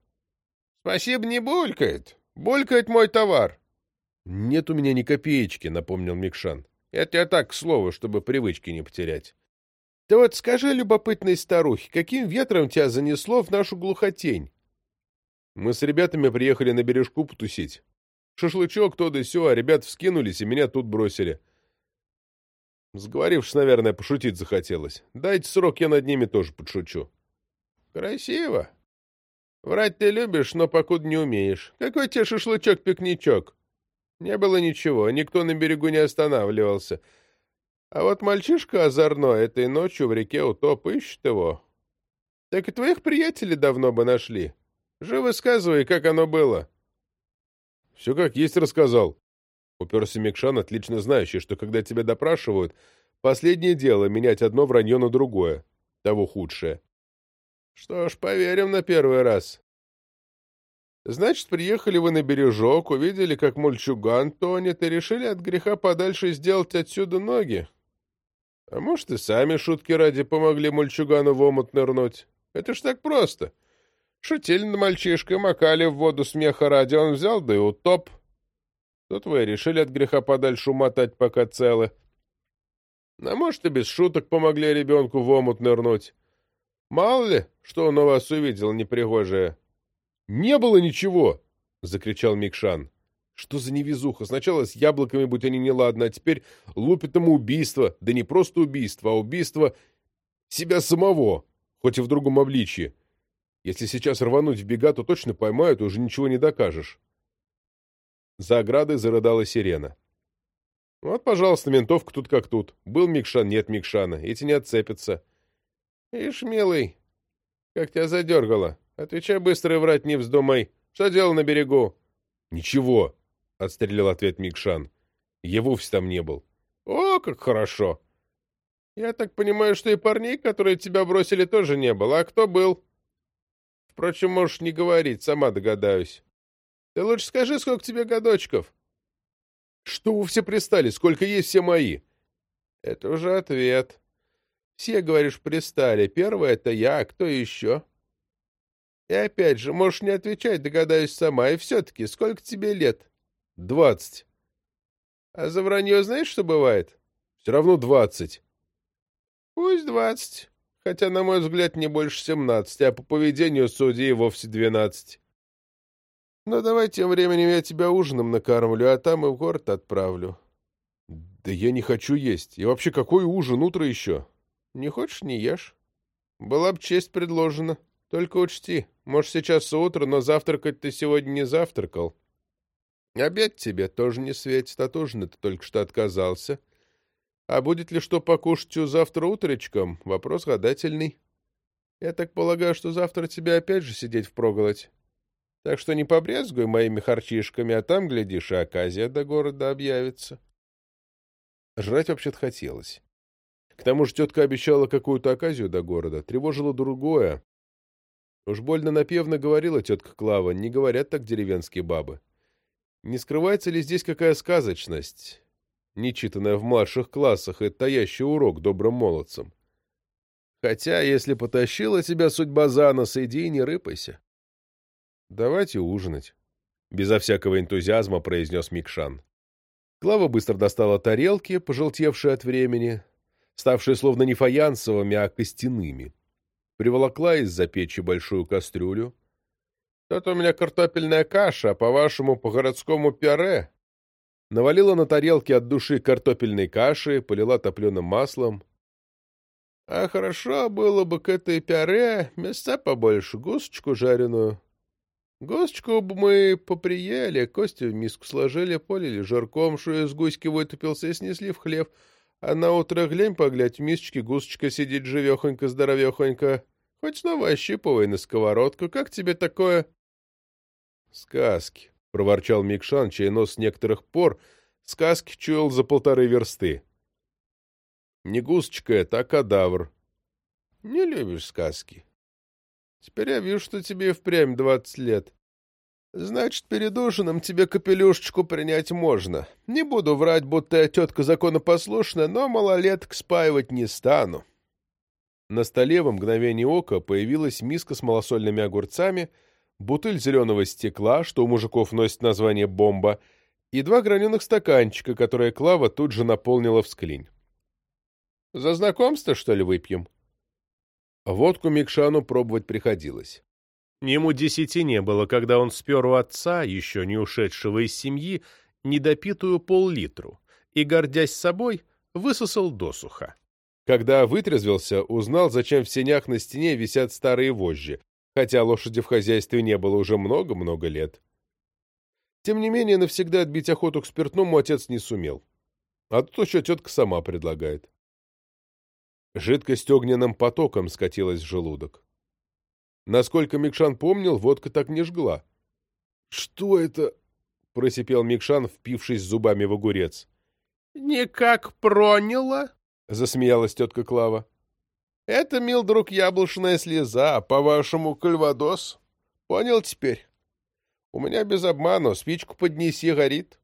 Спасибо не булькает. Булькает мой товар. Нет у меня ни копеечки, напомнил Микшан. Это я так, к слову, чтобы привычки не потерять. Да вот скажи, любопытной старухе, каким ветром тебя занесло в нашу глухотень? Мы с ребятами приехали на бережку потусить. Шашлычок то да сё, а ребят вскинулись и меня тут бросили. Сговорившись, наверное, пошутить захотелось. Дайте срок, я над ними тоже подшучу. Красиво. Врать ты любишь, но покуда не умеешь. Какой тебе шашлычок-пикничок? Не было ничего, никто на берегу не останавливался. А вот мальчишка озорной этой ночью в реке утоп ищет его. Так и твоих приятелей давно бы нашли. Живо сказывай, как оно было. Все как есть рассказал. Уперся Микшан, отлично знающий, что когда тебя допрашивают, последнее дело — менять одно вранье на другое, того худшее. Что ж, поверим на первый раз. Значит, приехали вы на бережок, увидели, как мульчуган тонет, и решили от греха подальше сделать отсюда ноги. А может, и сами шутки ради помогли мульчугану в омут нырнуть. Это ж так просто. Шутили над мальчишкой, макали в воду смеха ради, он взял, да и утоп. Тут вы решили от греха подальше умотать, пока целы. А может, и без шуток помогли ребенку в омут нырнуть. Мало ли, что он у вас увидел непригожее. — Не было ничего! — закричал Микшан. — Что за невезуха? Сначала с яблоками, будь они неладны, а теперь лупит ему убийство. Да не просто убийство, а убийство себя самого, хоть и в другом обличье. Если сейчас рвануть в бега, то точно поймают, и уже ничего не докажешь. За оградой зарыдала сирена. Вот, пожалуйста, ментовка тут как тут. Был Микшан, нет Микшана. Эти не отцепятся. Ишь, милый, как тебя задергало. Отвечай быстро и врать не вздумай. Что делал на берегу? Ничего, — отстрелил ответ Микшан. Я вовсе там не был. О, как хорошо. Я так понимаю, что и парней, которые тебя бросили, тоже не было. А кто был? Впрочем, можешь не говорить, сама догадаюсь. Ты лучше скажи, сколько тебе годочков. Что вы все пристали? Сколько есть все мои? Это уже ответ. Все, говоришь, пристали. Первый — это я, а кто еще? И опять же, можешь не отвечать, догадаюсь сама. И все-таки, сколько тебе лет? Двадцать. А за вранье знаешь, что бывает? Все равно двадцать. Пусть двадцать. Хотя, на мой взгляд, не больше семнадцати, а по поведению судьи вовсе двенадцать. Ну, давай тем временем я тебя ужином накормлю, а там и в город отправлю. Да я не хочу есть. И вообще, какой ужин? Утро еще. Не хочешь — не ешь. Была б честь предложена. Только учти, может, сейчас утро, но завтракать ты сегодня не завтракал. Обед тебе тоже не светит, от ужина ты только что отказался. А будет ли что покушать у завтра утречком? Вопрос гадательный. Я так полагаю, что завтра тебе опять же сидеть впроголодь. Так что не побрезгуй моими харчишками, а там, глядишь, и оказия до города объявится. Жрать вообще-то хотелось. К тому же тетка обещала какую-то оказию до города. Тревожило другое. Уж больно напевно говорила тетка Клава, не говорят так деревенские бабы. Не скрывается ли здесь какая сказочность, нечитанная в младших классах и таящий урок добрым молодцам? Хотя, если потащила тебя судьба за нос, иди и не рыпайся. Давайте ужинать. Безо всякого энтузиазма произнес Микшан. Клава быстро достала тарелки, пожелтевшие от времени, ставшие словно не фаянсовыми, а костяными приволокла из-за печи большую кастрюлю. «Тут у меня картофельная каша, а по-вашему, по-городскому пюре». Навалила на тарелки от души картофельной каши, полила топленым маслом. «А хорошо было бы к этой пюре мяса побольше, гусочку жареную. Гусочку бы мы поприели, кости в миску сложили, полили жирком, что из гуськи вытупился и снесли в хлеб». А на утро глянь поглядь, в мисочке гусочка сидит живехонько, здоровехонько. Хоть снова ощипывай на сковородку. Как тебе такое? Сказки, — проворчал Микшан, чей нос с некоторых пор сказки чуял за полторы версты. Не гусочка это, а кадавр. Не любишь сказки. Теперь я вижу, что тебе впрямь двадцать лет. Значит, перед ужином тебе капелюшечку принять можно. Не буду врать, будто я тетка законопослушная, но малолеток спаивать не стану. На столе в мгновение ока появилась миска с малосольными огурцами, бутыль зеленого стекла, что у мужиков носит название «бомба», и два граненых стаканчика, которые Клава тут же наполнила в склень. «За знакомство, что ли, выпьем?» Водку Микшану пробовать приходилось. Ему десяти не было, когда он спер у отца, еще не ушедшего из семьи, недопитую пол-литру, и, гордясь собой, высосал досуха. Когда вытрезвился, узнал, зачем в сенях на стене висят старые вожжи, хотя лошади в хозяйстве не было уже много-много лет. Тем не менее, навсегда отбить охоту к спиртному отец не сумел. А тут еще тетка сама предлагает. Жидкость огненным потоком скатилась в желудок. Насколько Микшан помнил, водка так не жгла. — Что это? — просипел Микшан, впившись зубами в огурец. — Никак проняло, — засмеялась тетка Клава. — Это, мил друг, яблочная слеза, по-вашему, кальвадос. Понял теперь? У меня без обману, спичку поднеси, горит.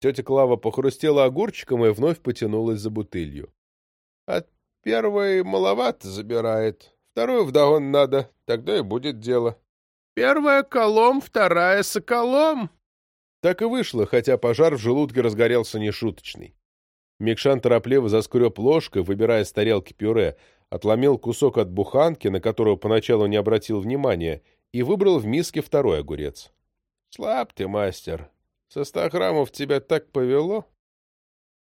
Тетя Клава похрустела огурчиком и вновь потянулась за бутылью. — От первой маловато забирает, вторую вдогон надо, тогда и будет дело. — Первая колом, вторая соколом. Так и вышло, хотя пожар в желудке разгорелся нешуточный. Микшан торопливо заскреб ложкой, выбирая с тарелки пюре, отломил кусок от буханки, на которую поначалу не обратил внимания, и выбрал в миске второй огурец. — Слаб ты, мастер. Со ста граммов тебя так повело.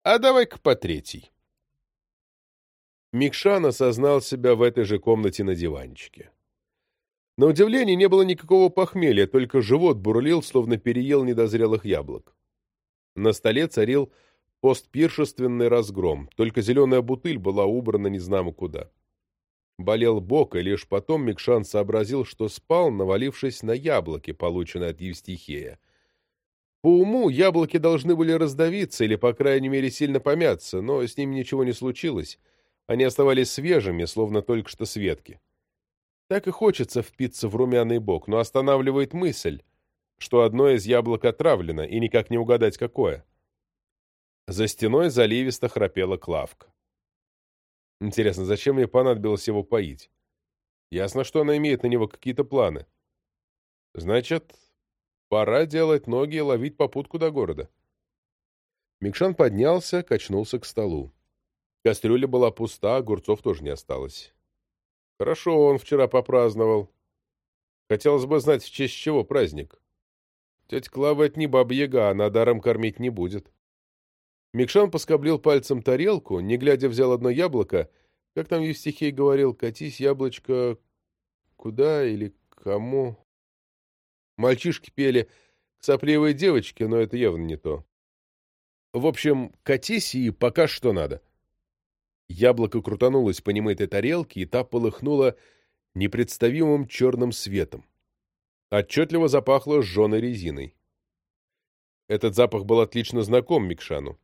А давай-ка по третий. Микшан осознал себя в этой же комнате на диванчике. На удивление не было никакого похмелья, только живот бурлил, словно переел недозрелых яблок. На столе царил постпиршественный разгром, только зеленая бутыль была убрана незнамо куда. Болел бок, и лишь потом Микшан сообразил, что спал, навалившись на яблоки, полученные от Евстихея. По уму яблоки должны были раздавиться или, по крайней мере, сильно помяться, но с ними ничего не случилось. Они оставались свежими, словно только что светки. Так и хочется впиться в румяный бок, но останавливает мысль, что одно из яблок отравлено, и никак не угадать, какое. За стеной заливисто храпела Клавка. Интересно, зачем ей понадобилось его поить? Ясно, что она имеет на него какие-то планы. Значит, пора делать ноги и ловить попутку до города. Микшан поднялся, качнулся к столу. Кастрюля была пуста, огурцов тоже не осталось. Хорошо он вчера попраздновал. Хотелось бы знать, в честь чего праздник. Тетя Клава — это не баба-яга, она даром кормить не будет. Микшан поскоблил пальцем тарелку, не глядя взял одно яблоко. Как там Евстихей говорил, катись, яблочко, куда или кому? Мальчишки пели к сопливой девочке, но это явно не то. В общем, катись и пока что надо. Яблоко крутанулось по немытой тарелке, и та полыхнула непредставимым черным светом. Отчетливо запахло сжженной резиной. Этот запах был отлично знаком Микшану.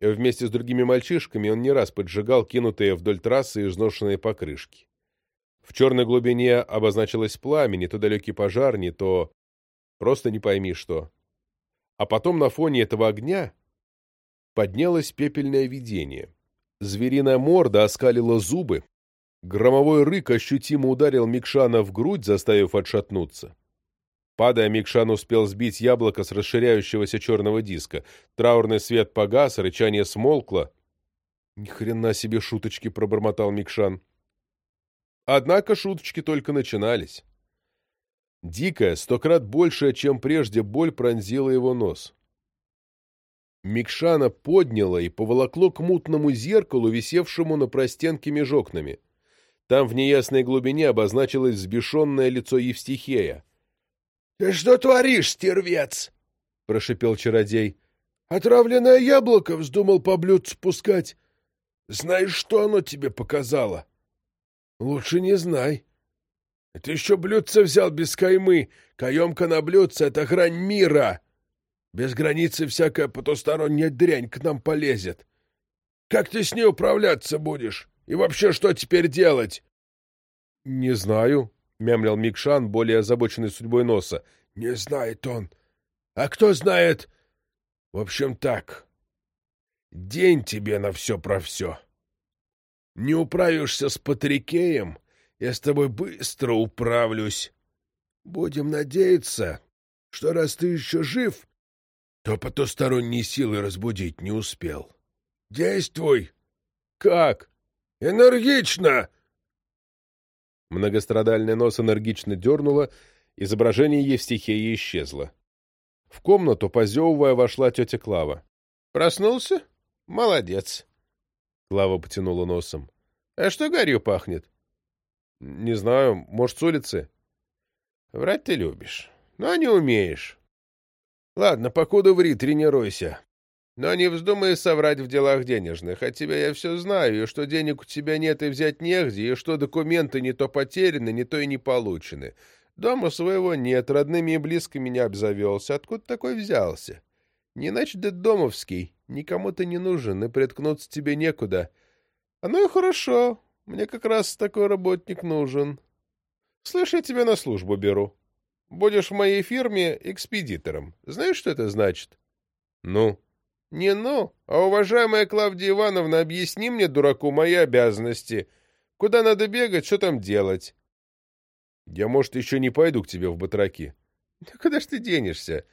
Вместе с другими мальчишками он не раз поджигал кинутые вдоль трассы изношенные покрышки. В черной глубине обозначилось пламя, не то далекий пожар, не то просто не пойми что. А потом на фоне этого огня поднялось пепельное видение. Звериная морда оскалила зубы, громовой рык ощутимо ударил Микшана в грудь, заставив отшатнуться. Падая, Микшан успел сбить яблоко с расширяющегося черного диска. Траурный свет погас, рычание смолкло. «Ни хрена себе шуточки!» — пробормотал Микшан. Однако шуточки только начинались. Дикая, сто крат большая, чем прежде, боль пронзила его нос. Микшана подняло и поволокло к мутному зеркалу, висевшему на простенке меж окнами. Там в неясной глубине обозначилось взбешенное лицо Евстихея — ты что творишь, стервец? — прошипел чародей. — Отравленное яблоко вздумал по блюдцу пускать. Знаешь, что оно тебе показало? — Лучше не знай. Ты еще блюдце взял без каймы. Каемка на блюдце — это грань мира. Без границы всякая потусторонняя дрянь к нам полезет. Как ты с ней управляться будешь? И вообще, что теперь делать? — Не знаю, — мямлил Микшан, более озабоченный судьбой носа. — Не знает он. А кто знает? В общем, так. День тебе на все про все. Не управишься с Патрикеем, я с тобой быстро управлюсь. Будем надеяться, что раз ты еще жив, то потусторонние силы разбудить не успел. Действуй! Как? Энергично! Многострадальный нос энергично дернуло, изображение Евстихии исчезло. В комнату, позевывая, вошла тетя Клава. — Проснулся? Молодец. Клава потянула носом. «А что гарью пахнет?» «Не знаю, может, с улицы?» «Врать ты любишь, но не умеешь. Ладно, покуда ври, тренируйся. Но не вздумай соврать в делах денежных. От тебя я все знаю, и что денег у тебя нет и взять негде, и что документы не то потеряны, не то и не получены. Дома своего нет, родными и близкими не обзавелся. Откуда такой взялся? Не иначе домовский. Никому ты не нужен, и приткнуться тебе некуда. Оно и хорошо. Мне как раз такой работник нужен. Слышь, я тебя на службу беру. Будешь в моей фирме экспедитором. Знаешь, что это значит? Ну? Не ну, а уважаемая Клавдия Ивановна, объясни мне, дураку, мои обязанности. Куда надо бегать, что там делать? Я, может, еще не пойду к тебе в батраки. Да куда ж ты денешься?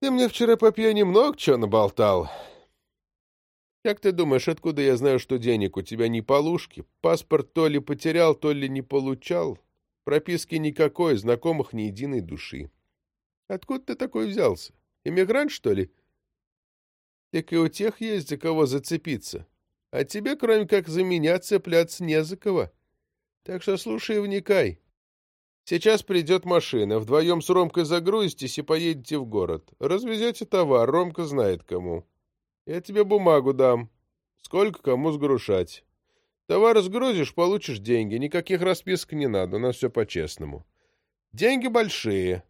Ты мне вчера по пьяни много чего наболтал. Как ты думаешь, откуда я знаю, что денег у тебя не полушки? Паспорт то ли потерял, то ли не получал. Прописки никакой, знакомых ни единой души. Откуда ты такой взялся? Иммигрант, что ли? Так и у тех есть за кого зацепиться. А тебе, кроме как за меня, цепляться не за кого. Так что слушай и вникай. Сейчас придет машина, вдвоем с Ромкой загрузитесь и поедете в город. Развезете товар, Ромка знает кому. Я тебе бумагу дам. Сколько кому сгрушать. Товар сгрузишь, получишь деньги. Никаких расписок не надо, у нас все по-честному. Деньги большие,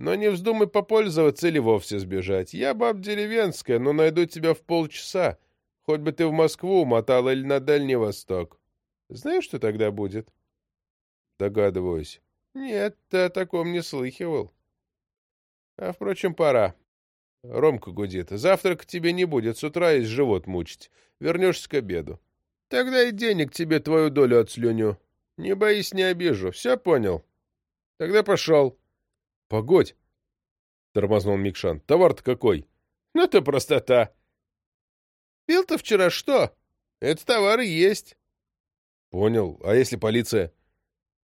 но не вздумай попользоваться или вовсе сбежать. Я баб деревенская, но найду тебя в полчаса. Хоть бы ты в Москву умотала или на Дальний Восток. Знаешь, что тогда будет? Догадываюсь. Нет, ты о таком не слыхивал. А, впрочем, пора. Ромка гудит. Завтрака тебе не будет, с утра есть живот мучить. Вернешься к обеду. Тогда и денег тебе твою долю отслюню. Не боись, не обижу. Все понял? Тогда пошел. Погодь, тормознул Микшан. Товар-то какой? Ну ты простота. Пил-то вчера что? Это товар и есть. Понял. А если полиция?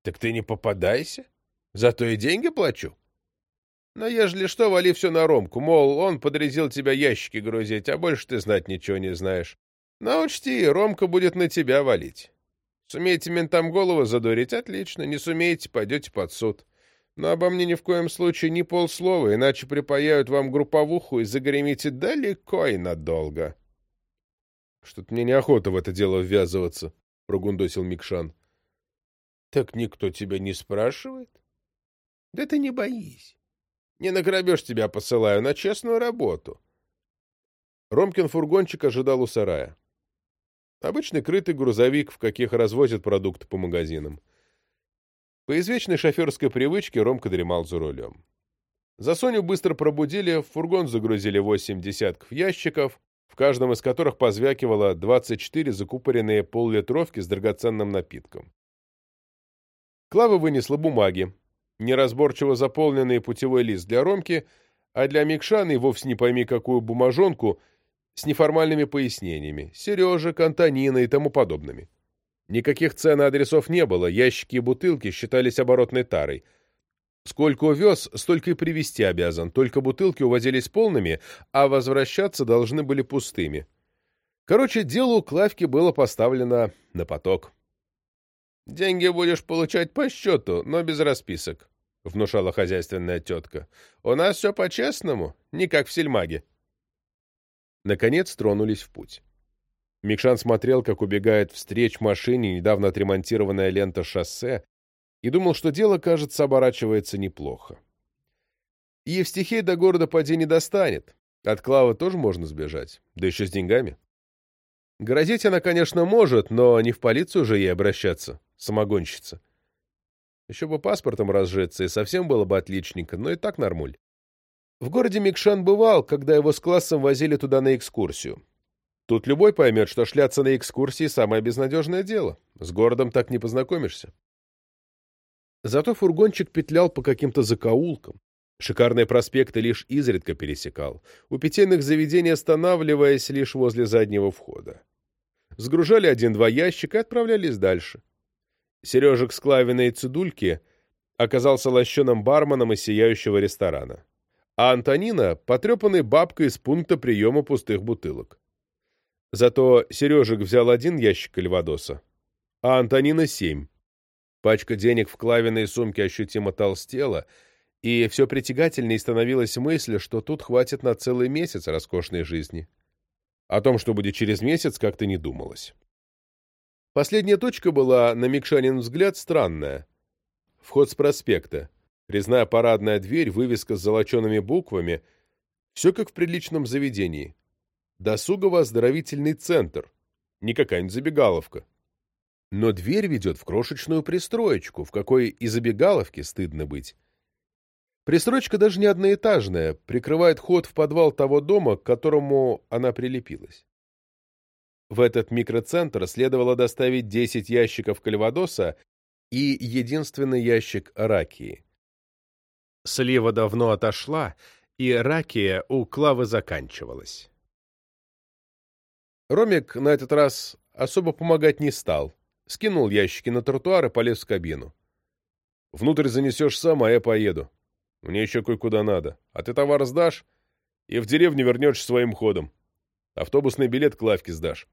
Так ты не попадайся. Зато и деньги плачу. Но ежели что, вали все на Ромку, мол, он подрядил тебя ящики грузить, а больше ты знать ничего не знаешь. Но учти, Ромка будет на тебя валить. Сумеете ментам голову задурить — отлично, не сумеете — пойдете под суд. Но обо мне ни в коем случае ни полслова, иначе припаяют вам групповуху и загремите далеко и надолго. — Что-то мне неохота в это дело ввязываться, — прогундосил Микшан. Так никто тебя не спрашивает? Да ты не боись. Не на грабеж тебя посылаю, на честную работу. Ромкин фургончик ожидал у сарая. Обычный крытый грузовик, в каких развозят продукты по магазинам. По извечной шоферской привычке Ромка дремал за рулем. За Соню быстро пробудили, в фургон загрузили восемь десятков ящиков, в каждом из которых позвякивало 24 закупоренные поллитровки с драгоценным напитком. Клава вынесла бумаги, неразборчиво заполненный путевой лист для Ромки, а для Микшана и вовсе не пойми какую бумажонку с неформальными пояснениями, Сережек, Антонина и тому подобными. Никаких цен и адресов не было, ящики и бутылки считались оборотной тарой. Сколько увез, столько и привезти обязан, только бутылки увозились полными, а возвращаться должны были пустыми. Короче, делу Клавки было поставлено на поток. «Деньги будешь получать по счету, но без расписок», — внушала хозяйственная тетка. «У нас все по-честному, не как в сельмаге». Наконец тронулись в путь. Микшан смотрел, как убегает встреч машине недавно отремонтированная лента шоссе, и думал, что дело, кажется, оборачивается неплохо. Евстихей до города поди не достанет. От Клавы тоже можно сбежать, да еще с деньгами. Грозить она, конечно, может, но не в полицию же ей обращаться, самогонщица. Еще бы паспортом разжиться, и совсем было бы отличненько, но и так нормуль. В городе Микшан бывал, когда его с классом возили туда на экскурсию. Тут любой поймет, что шляться на экскурсии — самое безнадежное дело. С городом так не познакомишься. Зато фургончик петлял по каким-то закоулкам. Шикарные проспекты лишь изредка пересекал, у питейных заведений останавливаясь лишь возле заднего входа. Сгружали один-два ящика и отправлялись дальше. Сережек с Клавиной цидульки оказался лощеным барменом из сияющего ресторана, а Антонина — потрепанной бабкой из пункта приема пустых бутылок. Зато Сережек взял один ящик кальвадоса, а Антонина — семь. Пачка денег в клавиной сумке ощутимо толстела, и все притягательней становилась мысль, что тут хватит на целый месяц роскошной жизни. О том, что будет через месяц, как-то не думалось. Последняя точка была, на Микшанин взгляд, странная. Вход с проспекта. Резная парадная дверь, вывеска с золочеными буквами. Все как в приличном заведении. Досугово-оздоровительный центр. Не какая-нибудь забегаловка. Но дверь ведет в крошечную пристроечку, в какой и забегаловке стыдно быть. Пристройка даже не одноэтажная, прикрывает ход в подвал того дома, к которому она прилепилась. В этот микроцентр следовало доставить 10 ящиков кальвадоса и единственный ящик ракии. Слива давно отошла, и ракия у Клавы заканчивалась. Ромик на этот раз особо помогать не стал. Скинул ящики на тротуар и полез в кабину. «Внутрь занесешь сам, а я поеду. Мне еще кое-куда надо. А ты товар сдашь, и в деревню вернешь своим ходом. Автобусный билет Клавке сдашь».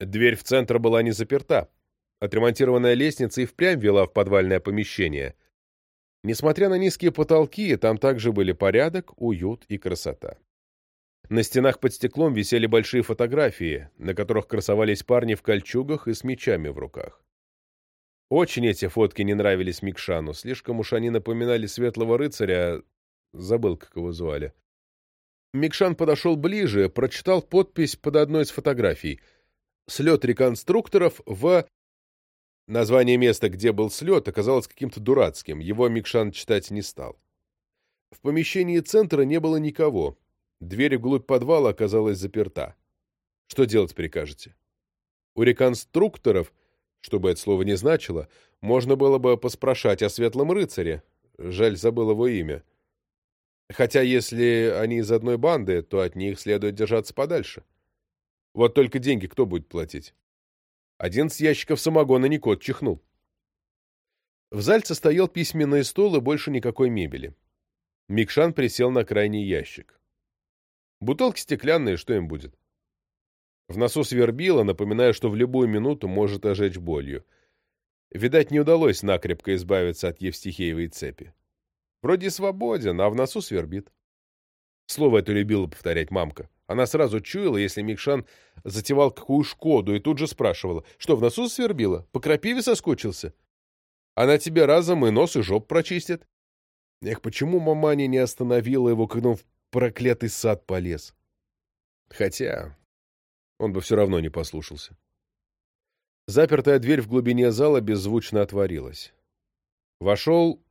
Дверь в центр была не заперта. Отремонтированная лестница и впрямь вела в подвальное помещение. Несмотря на низкие потолки, там также были порядок, уют и красота. На стенах под стеклом висели большие фотографии, на которых красовались парни в кольчугах и с мечами в руках. Очень эти фотки не нравились Микшану, слишком уж они напоминали светлого рыцаря, забыл, как его звали. Микшан подошел ближе, прочитал подпись под одной из фотографий. «Слет реконструкторов в...» Название места, где был слет, оказалось каким-то дурацким, его Микшан читать не стал. В помещении центра не было никого, Дверь вглубь подвала оказалась заперта. Что делать прикажете? У реконструкторов, что бы это слово не значило, можно было бы поспрашать о Светлом Рыцаре. Жаль, забыл его имя. Хотя если они из одной банды, то от них следует держаться подальше. Вот только деньги кто будет платить? Один с ящиков самогона не кот чихнул. В Зальце стоял письменный стол и больше никакой мебели. Микшан присел на крайний ящик. Бутылки стеклянные, что им будет? В носу свербило, напоминая, что в любую минуту может ожечь болью. Видать, не удалось накрепко избавиться от Евстихеевой цепи. Вроде свободен, а в носу свербит. Слово это любила повторять мамка. Она сразу чуяла, если Микшан затевал какую шкоду, и тут же спрашивала, что в носу свербило, по крапиве соскучился. Она тебе разом и нос, и жоп прочистит. Эх, почему маманя не остановила его, когда он в проклятый сад полез. Хотя он бы все равно не послушался. Запертая дверь в глубине зала беззвучно отворилась. Вошел...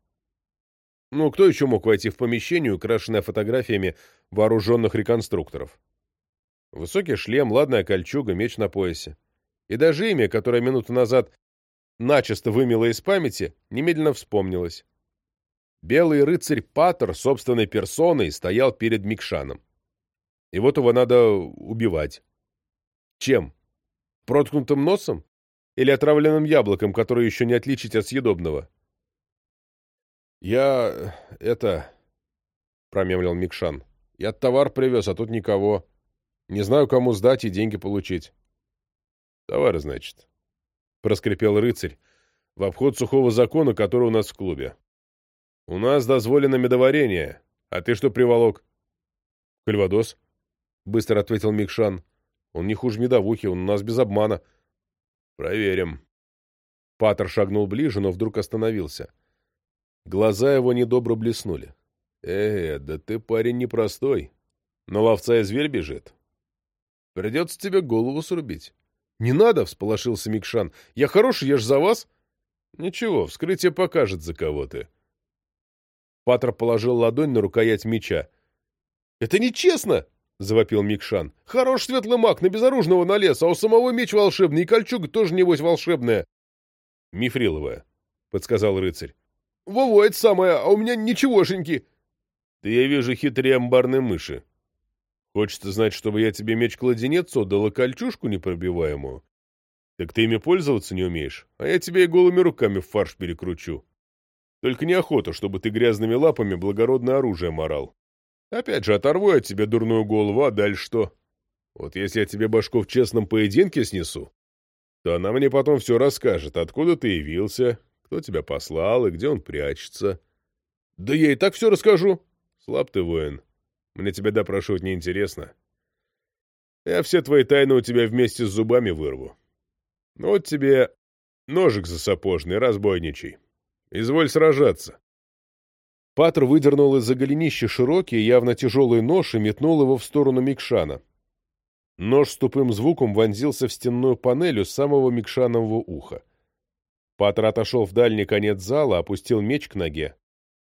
Ну, кто еще мог войти в помещение, украшенное фотографиями вооруженных реконструкторов? Высокий шлем, ладная кольчуга, меч на поясе. И даже имя, которое минуту назад начисто вымело из памяти, немедленно вспомнилось. Белый рыцарь Паттер собственной персоной стоял перед Микшаном. И вот его надо убивать. Чем? Проткнутым носом? Или отравленным яблоком, которое еще не отличить от съедобного? «Я... это...» — промемлил Микшан. «Я товар привез, а тут никого. Не знаю, кому сдать и деньги получить». «Товар, значит», — проскрипел рыцарь, в обход сухого закона, который у нас в клубе. «У нас дозволено медоварение. А ты что приволок?» «Кальвадос», — быстро ответил Микшан. «Он не хуже медовухи, он у нас без обмана». «Проверим». Патер шагнул ближе, но вдруг остановился. Глаза его недобро блеснули. «Э, да ты парень непростой. На ловца и зверь бежит. Придется тебе голову срубить». «Не надо!» — всполошился Микшан. «Я хороший, я ж за вас!» «Ничего, вскрытие покажет, за кого ты». Патер положил ладонь на рукоять меча. «Это нечестно!» — завопил Микшан. «Хорош светлый маг, на безоружного налез, а у самого меч волшебный, и кольчуга тоже, небось, волшебная». «Мифриловая», — подсказал рыцарь. «Во-во, это самое, а у меня ничегошеньки». «Ты, я вижу, хитрее амбарной мыши. Хочется знать, чтобы я тебе меч-кладенец отдал, а кольчушку непробиваемую? Так ты ими пользоваться не умеешь, а я тебе и голыми руками в фарш перекручу». Только неохота, чтобы ты грязными лапами благородное оружие морал. Опять же, оторву я тебе дурную голову, а дальше что? Вот если я тебе башку в честном поединке снесу, то она мне потом все расскажет, откуда ты явился, кто тебя послал и где он прячется. Да я и так все расскажу. Слаб ты, воин. Мне тебя допрашивать неинтересно. Я все твои тайны у тебя вместе с зубами вырву. Ну вот тебе ножик засапожный, разбойничий. Изволь сражаться. Патр выдернул из-за голенища широкий, явно тяжелый нож и метнул его в сторону Микшана. Нож с тупым звуком вонзился в стенную панель у самого Микшанового уха. Патр отошел в дальний конец зала, опустил меч к ноге.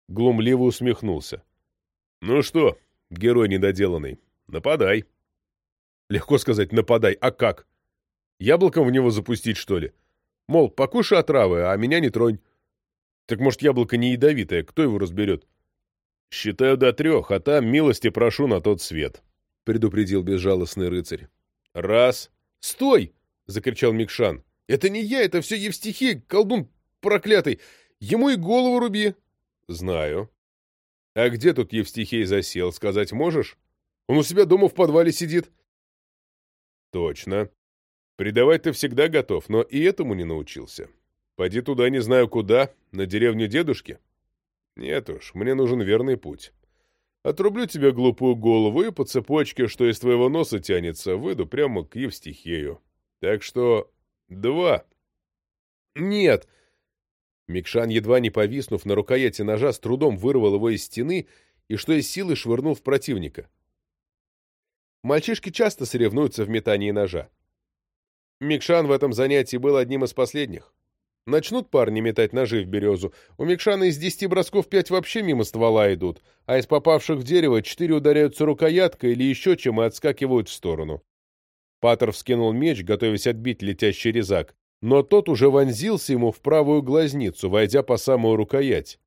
Глумливо усмехнулся. — Ну что, герой недоделанный, нападай. Легко сказать «нападай», а как? Яблоком в него запустить, что ли? Мол, покушай отравы, а меня не тронь. Так может, яблоко не ядовитое, кто его разберет? Считаю до трех, а там милости прошу на тот свет, — предупредил безжалостный рыцарь. Раз. Стой! — закричал Микшан. Это не я, это все Евстихий, колдун проклятый. Ему и голову руби. Знаю. А где тут Евстихей засел, сказать можешь? Он у себя дома в подвале сидит. Точно. Предавать ты всегда готов, но и этому не научился. Пойди туда не знаю куда, на деревню дедушки? Нет уж, мне нужен верный путь. Отрублю тебе глупую голову и по цепочке, что из твоего носа тянется, выйду прямо к Евстихею. Так что два. Нет. Микшан, едва не повиснув на рукояти ножа, с трудом вырвал его из стены и что из силы швырнул в противника. Мальчишки часто соревнуются в метании ножа. Микшан в этом занятии был одним из последних. Начнут парни метать ножи в березу, у Микшана из десяти бросков пять вообще мимо ствола идут, а из попавших в дерево четыре ударяются рукояткой или еще чем и отскакивают в сторону. Патер вскинул меч, готовясь отбить летящий резак, но тот уже вонзился ему в правую глазницу, войдя по самую рукоять.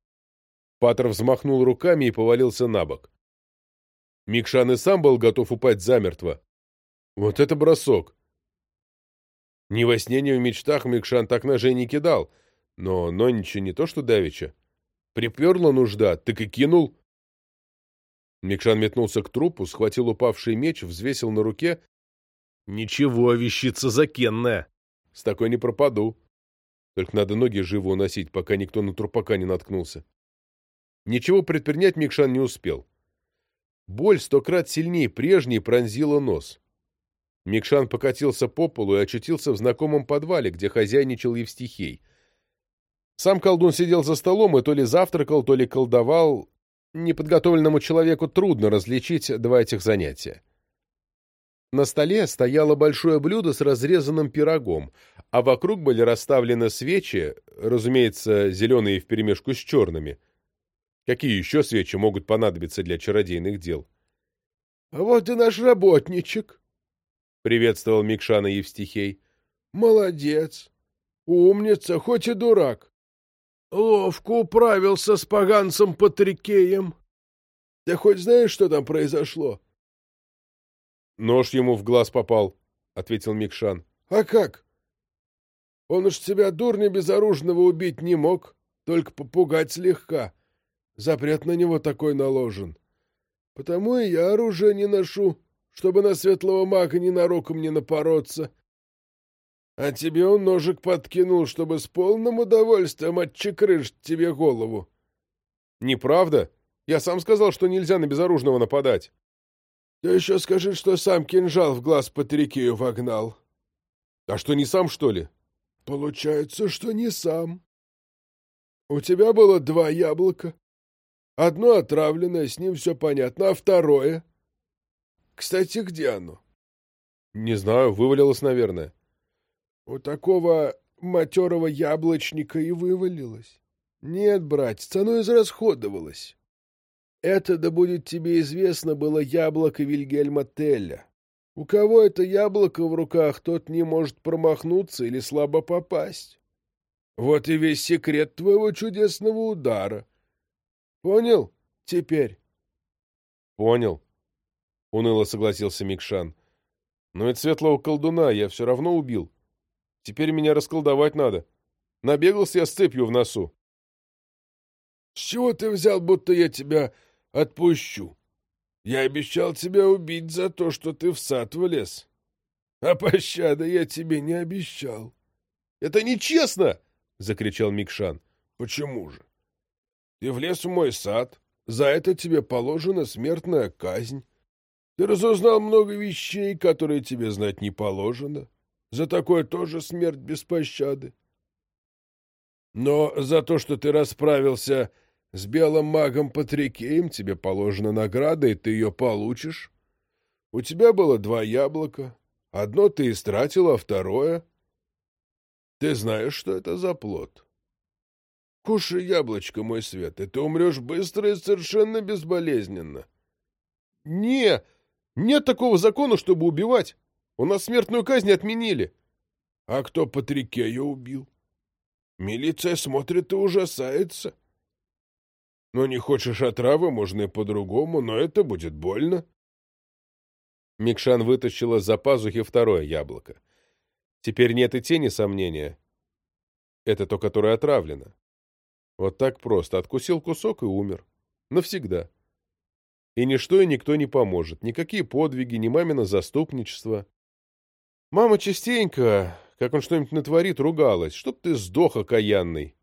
Патер взмахнул руками и повалился на бок. Микшан и сам был готов упасть замертво. Вот это бросок! Ни во сне, ни в мечтах Микшан так ножей не кидал. Но Нонича не то что давеча. Приперла нужда, так и кинул. Микшан метнулся к трупу, схватил упавший меч, взвесил на руке. Ничего, вещица закенная. С такой не пропаду. Только надо ноги живо уносить, пока никто на трупака не наткнулся. Ничего предпринять Микшан не успел. Боль сто крат сильнее прежней пронзила нос. Микшан покатился по полу и очутился в знакомом подвале, где хозяйничал Евстихей. Сам колдун сидел за столом и то ли завтракал, то ли колдовал. Неподготовленному человеку трудно различить два этих занятия. На столе стояло большое блюдо с разрезанным пирогом, а вокруг были расставлены свечи, разумеется, зеленые вперемешку с черными. Какие еще свечи могут понадобиться для чародейных дел? — вот и наш работничек, — приветствовал Микшана Евстихей. — Молодец. Умница, хоть и дурак. Ловко управился с поганцем Патрикеем. Ты хоть знаешь, что там произошло? — Нож ему в глаз попал, — ответил Микшан. — А как? Он уж тебя дурня безоружного убить не мог, только попугать слегка. Запрет на него такой наложен. Потому и я оружие не ношу чтобы на светлого мага ненароком не напороться. А тебе он ножик подкинул, чтобы с полным удовольствием отчекрыжить тебе голову. — Неправда. Я сам сказал, что нельзя на безоружного нападать. — Ты еще скажи, что сам кинжал в глаз Патрикею вогнал. — А что, не сам, что ли? — Получается, что не сам. У тебя было два яблока. Одно отравленное, с ним все понятно, а второе — кстати, где оно? Не знаю, вывалилось, наверное. У такого матерого яблочника и вывалилось. Нет, братец, оно израсходовалось. Это, да будет тебе известно, было яблоко Вильгельма Телля. У кого это яблоко в руках, тот не может промахнуться или слабо попасть. Вот и весь секрет твоего чудесного удара. Понял теперь? Понял. — уныло согласился Микшан. «Но ведь светлого колдуна я все равно убил. Теперь меня расколдовать надо. Набегался я с цепью в носу». «С чего ты взял, будто я тебя отпущу?» Я обещал тебя убить за то, что ты в сад влез. А пощады я тебе не обещал. — Это нечестно! — закричал Микшан. — Почему же? Ты влез в мой сад, за это тебе положена смертная казнь. Ты разузнал много вещей, которые тебе знать не положено. За такое тоже смерть без пощады. Но за то, что ты расправился с белым магом Патрикеем, тебе положена награда, и ты ее получишь. У тебя было два яблока. Одно ты истратил, а второе... Ты знаешь, что это за плод? Кушай яблочко, мой свет, и ты умрешь быстро и совершенно безболезненно. — Не, нет такого закона, чтобы убивать. У нас смертную казнь отменили. — А кто Патрикея убил? Милиция смотрит и ужасается. Но не хочешь отравы, можно и по-другому, но это будет больно. Микшан вытащил из-за пазухи второе яблоко. Теперь нет и тени сомнения. Это то, которое отравлено. Вот так просто. Откусил кусок и умер. Навсегда. И ничто и никто не поможет. Никакие подвиги, ни мамино заступничество. Мама частенько, как он что-нибудь натворит, ругалась. Чтоб ты сдох, окаянный.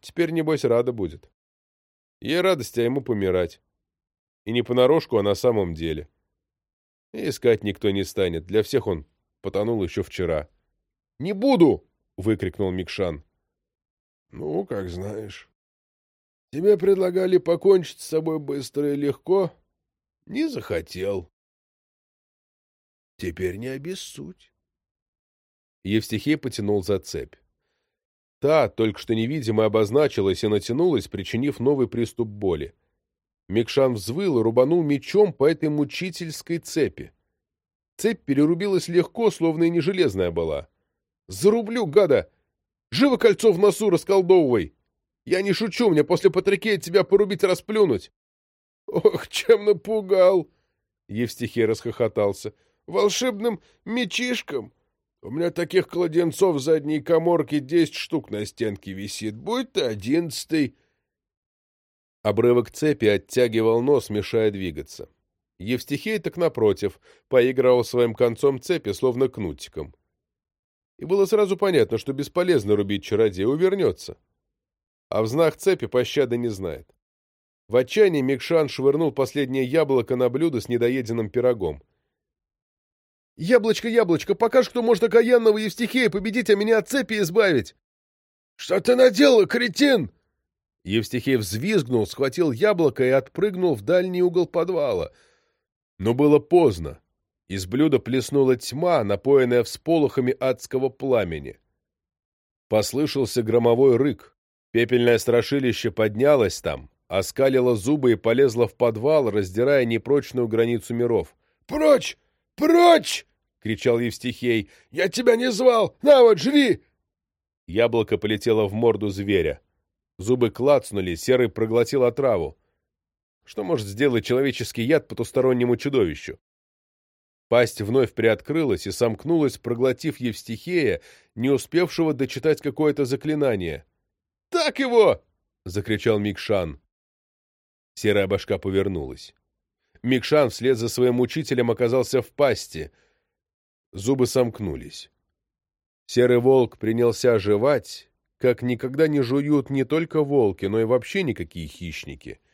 Теперь, небось, рада будет. Ей радость, а ему помирать. И не понарошку, а на самом деле. И искать никто не станет. Для всех он потонул еще вчера. «Не буду!» — выкрикнул Микшан. «Ну, как знаешь. Тебе предлагали покончить с собой быстро и легко. Не захотел. Теперь не обессудь». Евстихей потянул за цепь. Та, только что невидимо, обозначилась и натянулась, причинив новый приступ боли. Микшан взвыл и рубанул мечом по этой мучительской цепи. Цепь перерубилась легко, словно и не железная была. «Зарублю, гада! Живо кольцо в носу расколдовывай! Я не шучу, мне после Патрикея тебя порубить расплюнуть!» «Ох, чем напугал!» Евстихий расхохотался. «Волшебным мечишком! У меня таких кладенцов в задней коморке десять штук на стенке висит. Будь ты одиннадцатый!» Обрывок цепи оттягивал нос, мешая двигаться. Евстихей так напротив, поиграл своим концом цепи, словно кнутиком. И было сразу понятно, что бесполезно рубить чародея, увернется. А в знак цепи пощады не знает. В отчаянии Микшан швырнул последнее яблоко на блюдо с недоеденным пирогом. «Яблочко, яблочко, покажешь, кто может окаянного Евстихея победить, а меня от цепи избавить!» «Что ты наделал, кретин?» Евстихей взвизгнул, схватил яблоко и отпрыгнул в дальний угол подвала — но было поздно. Из блюда плеснула тьма, напоенная всполохами адского пламени. Послышался громовой рык. Пепельное страшилище поднялось там, оскалило зубы и полезло в подвал, раздирая непрочную границу миров. «Прочь! Прочь!» — кричал Евстихей. «Я тебя не звал! На вот, жри!» Яблоко полетело в морду зверя. Зубы клацнули, серый проглотил отраву. Что может сделать человеческий яд потустороннему чудовищу? Пасть вновь приоткрылась и сомкнулась, проглотив Евстихея, не успевшего дочитать какое-то заклинание. «Так его!» — закричал Микшан. Серая башка повернулась. Микшан вслед за своим учителем оказался в пасти. Зубы сомкнулись. Серый волк принялся жевать, как никогда не жуют не только волки, но и вообще никакие хищники —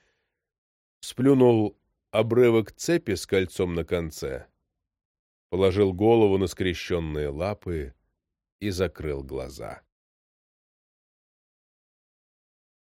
сплюнул обрывок цепи с кольцом на конце, положил голову на скрещенные лапы и закрыл глаза.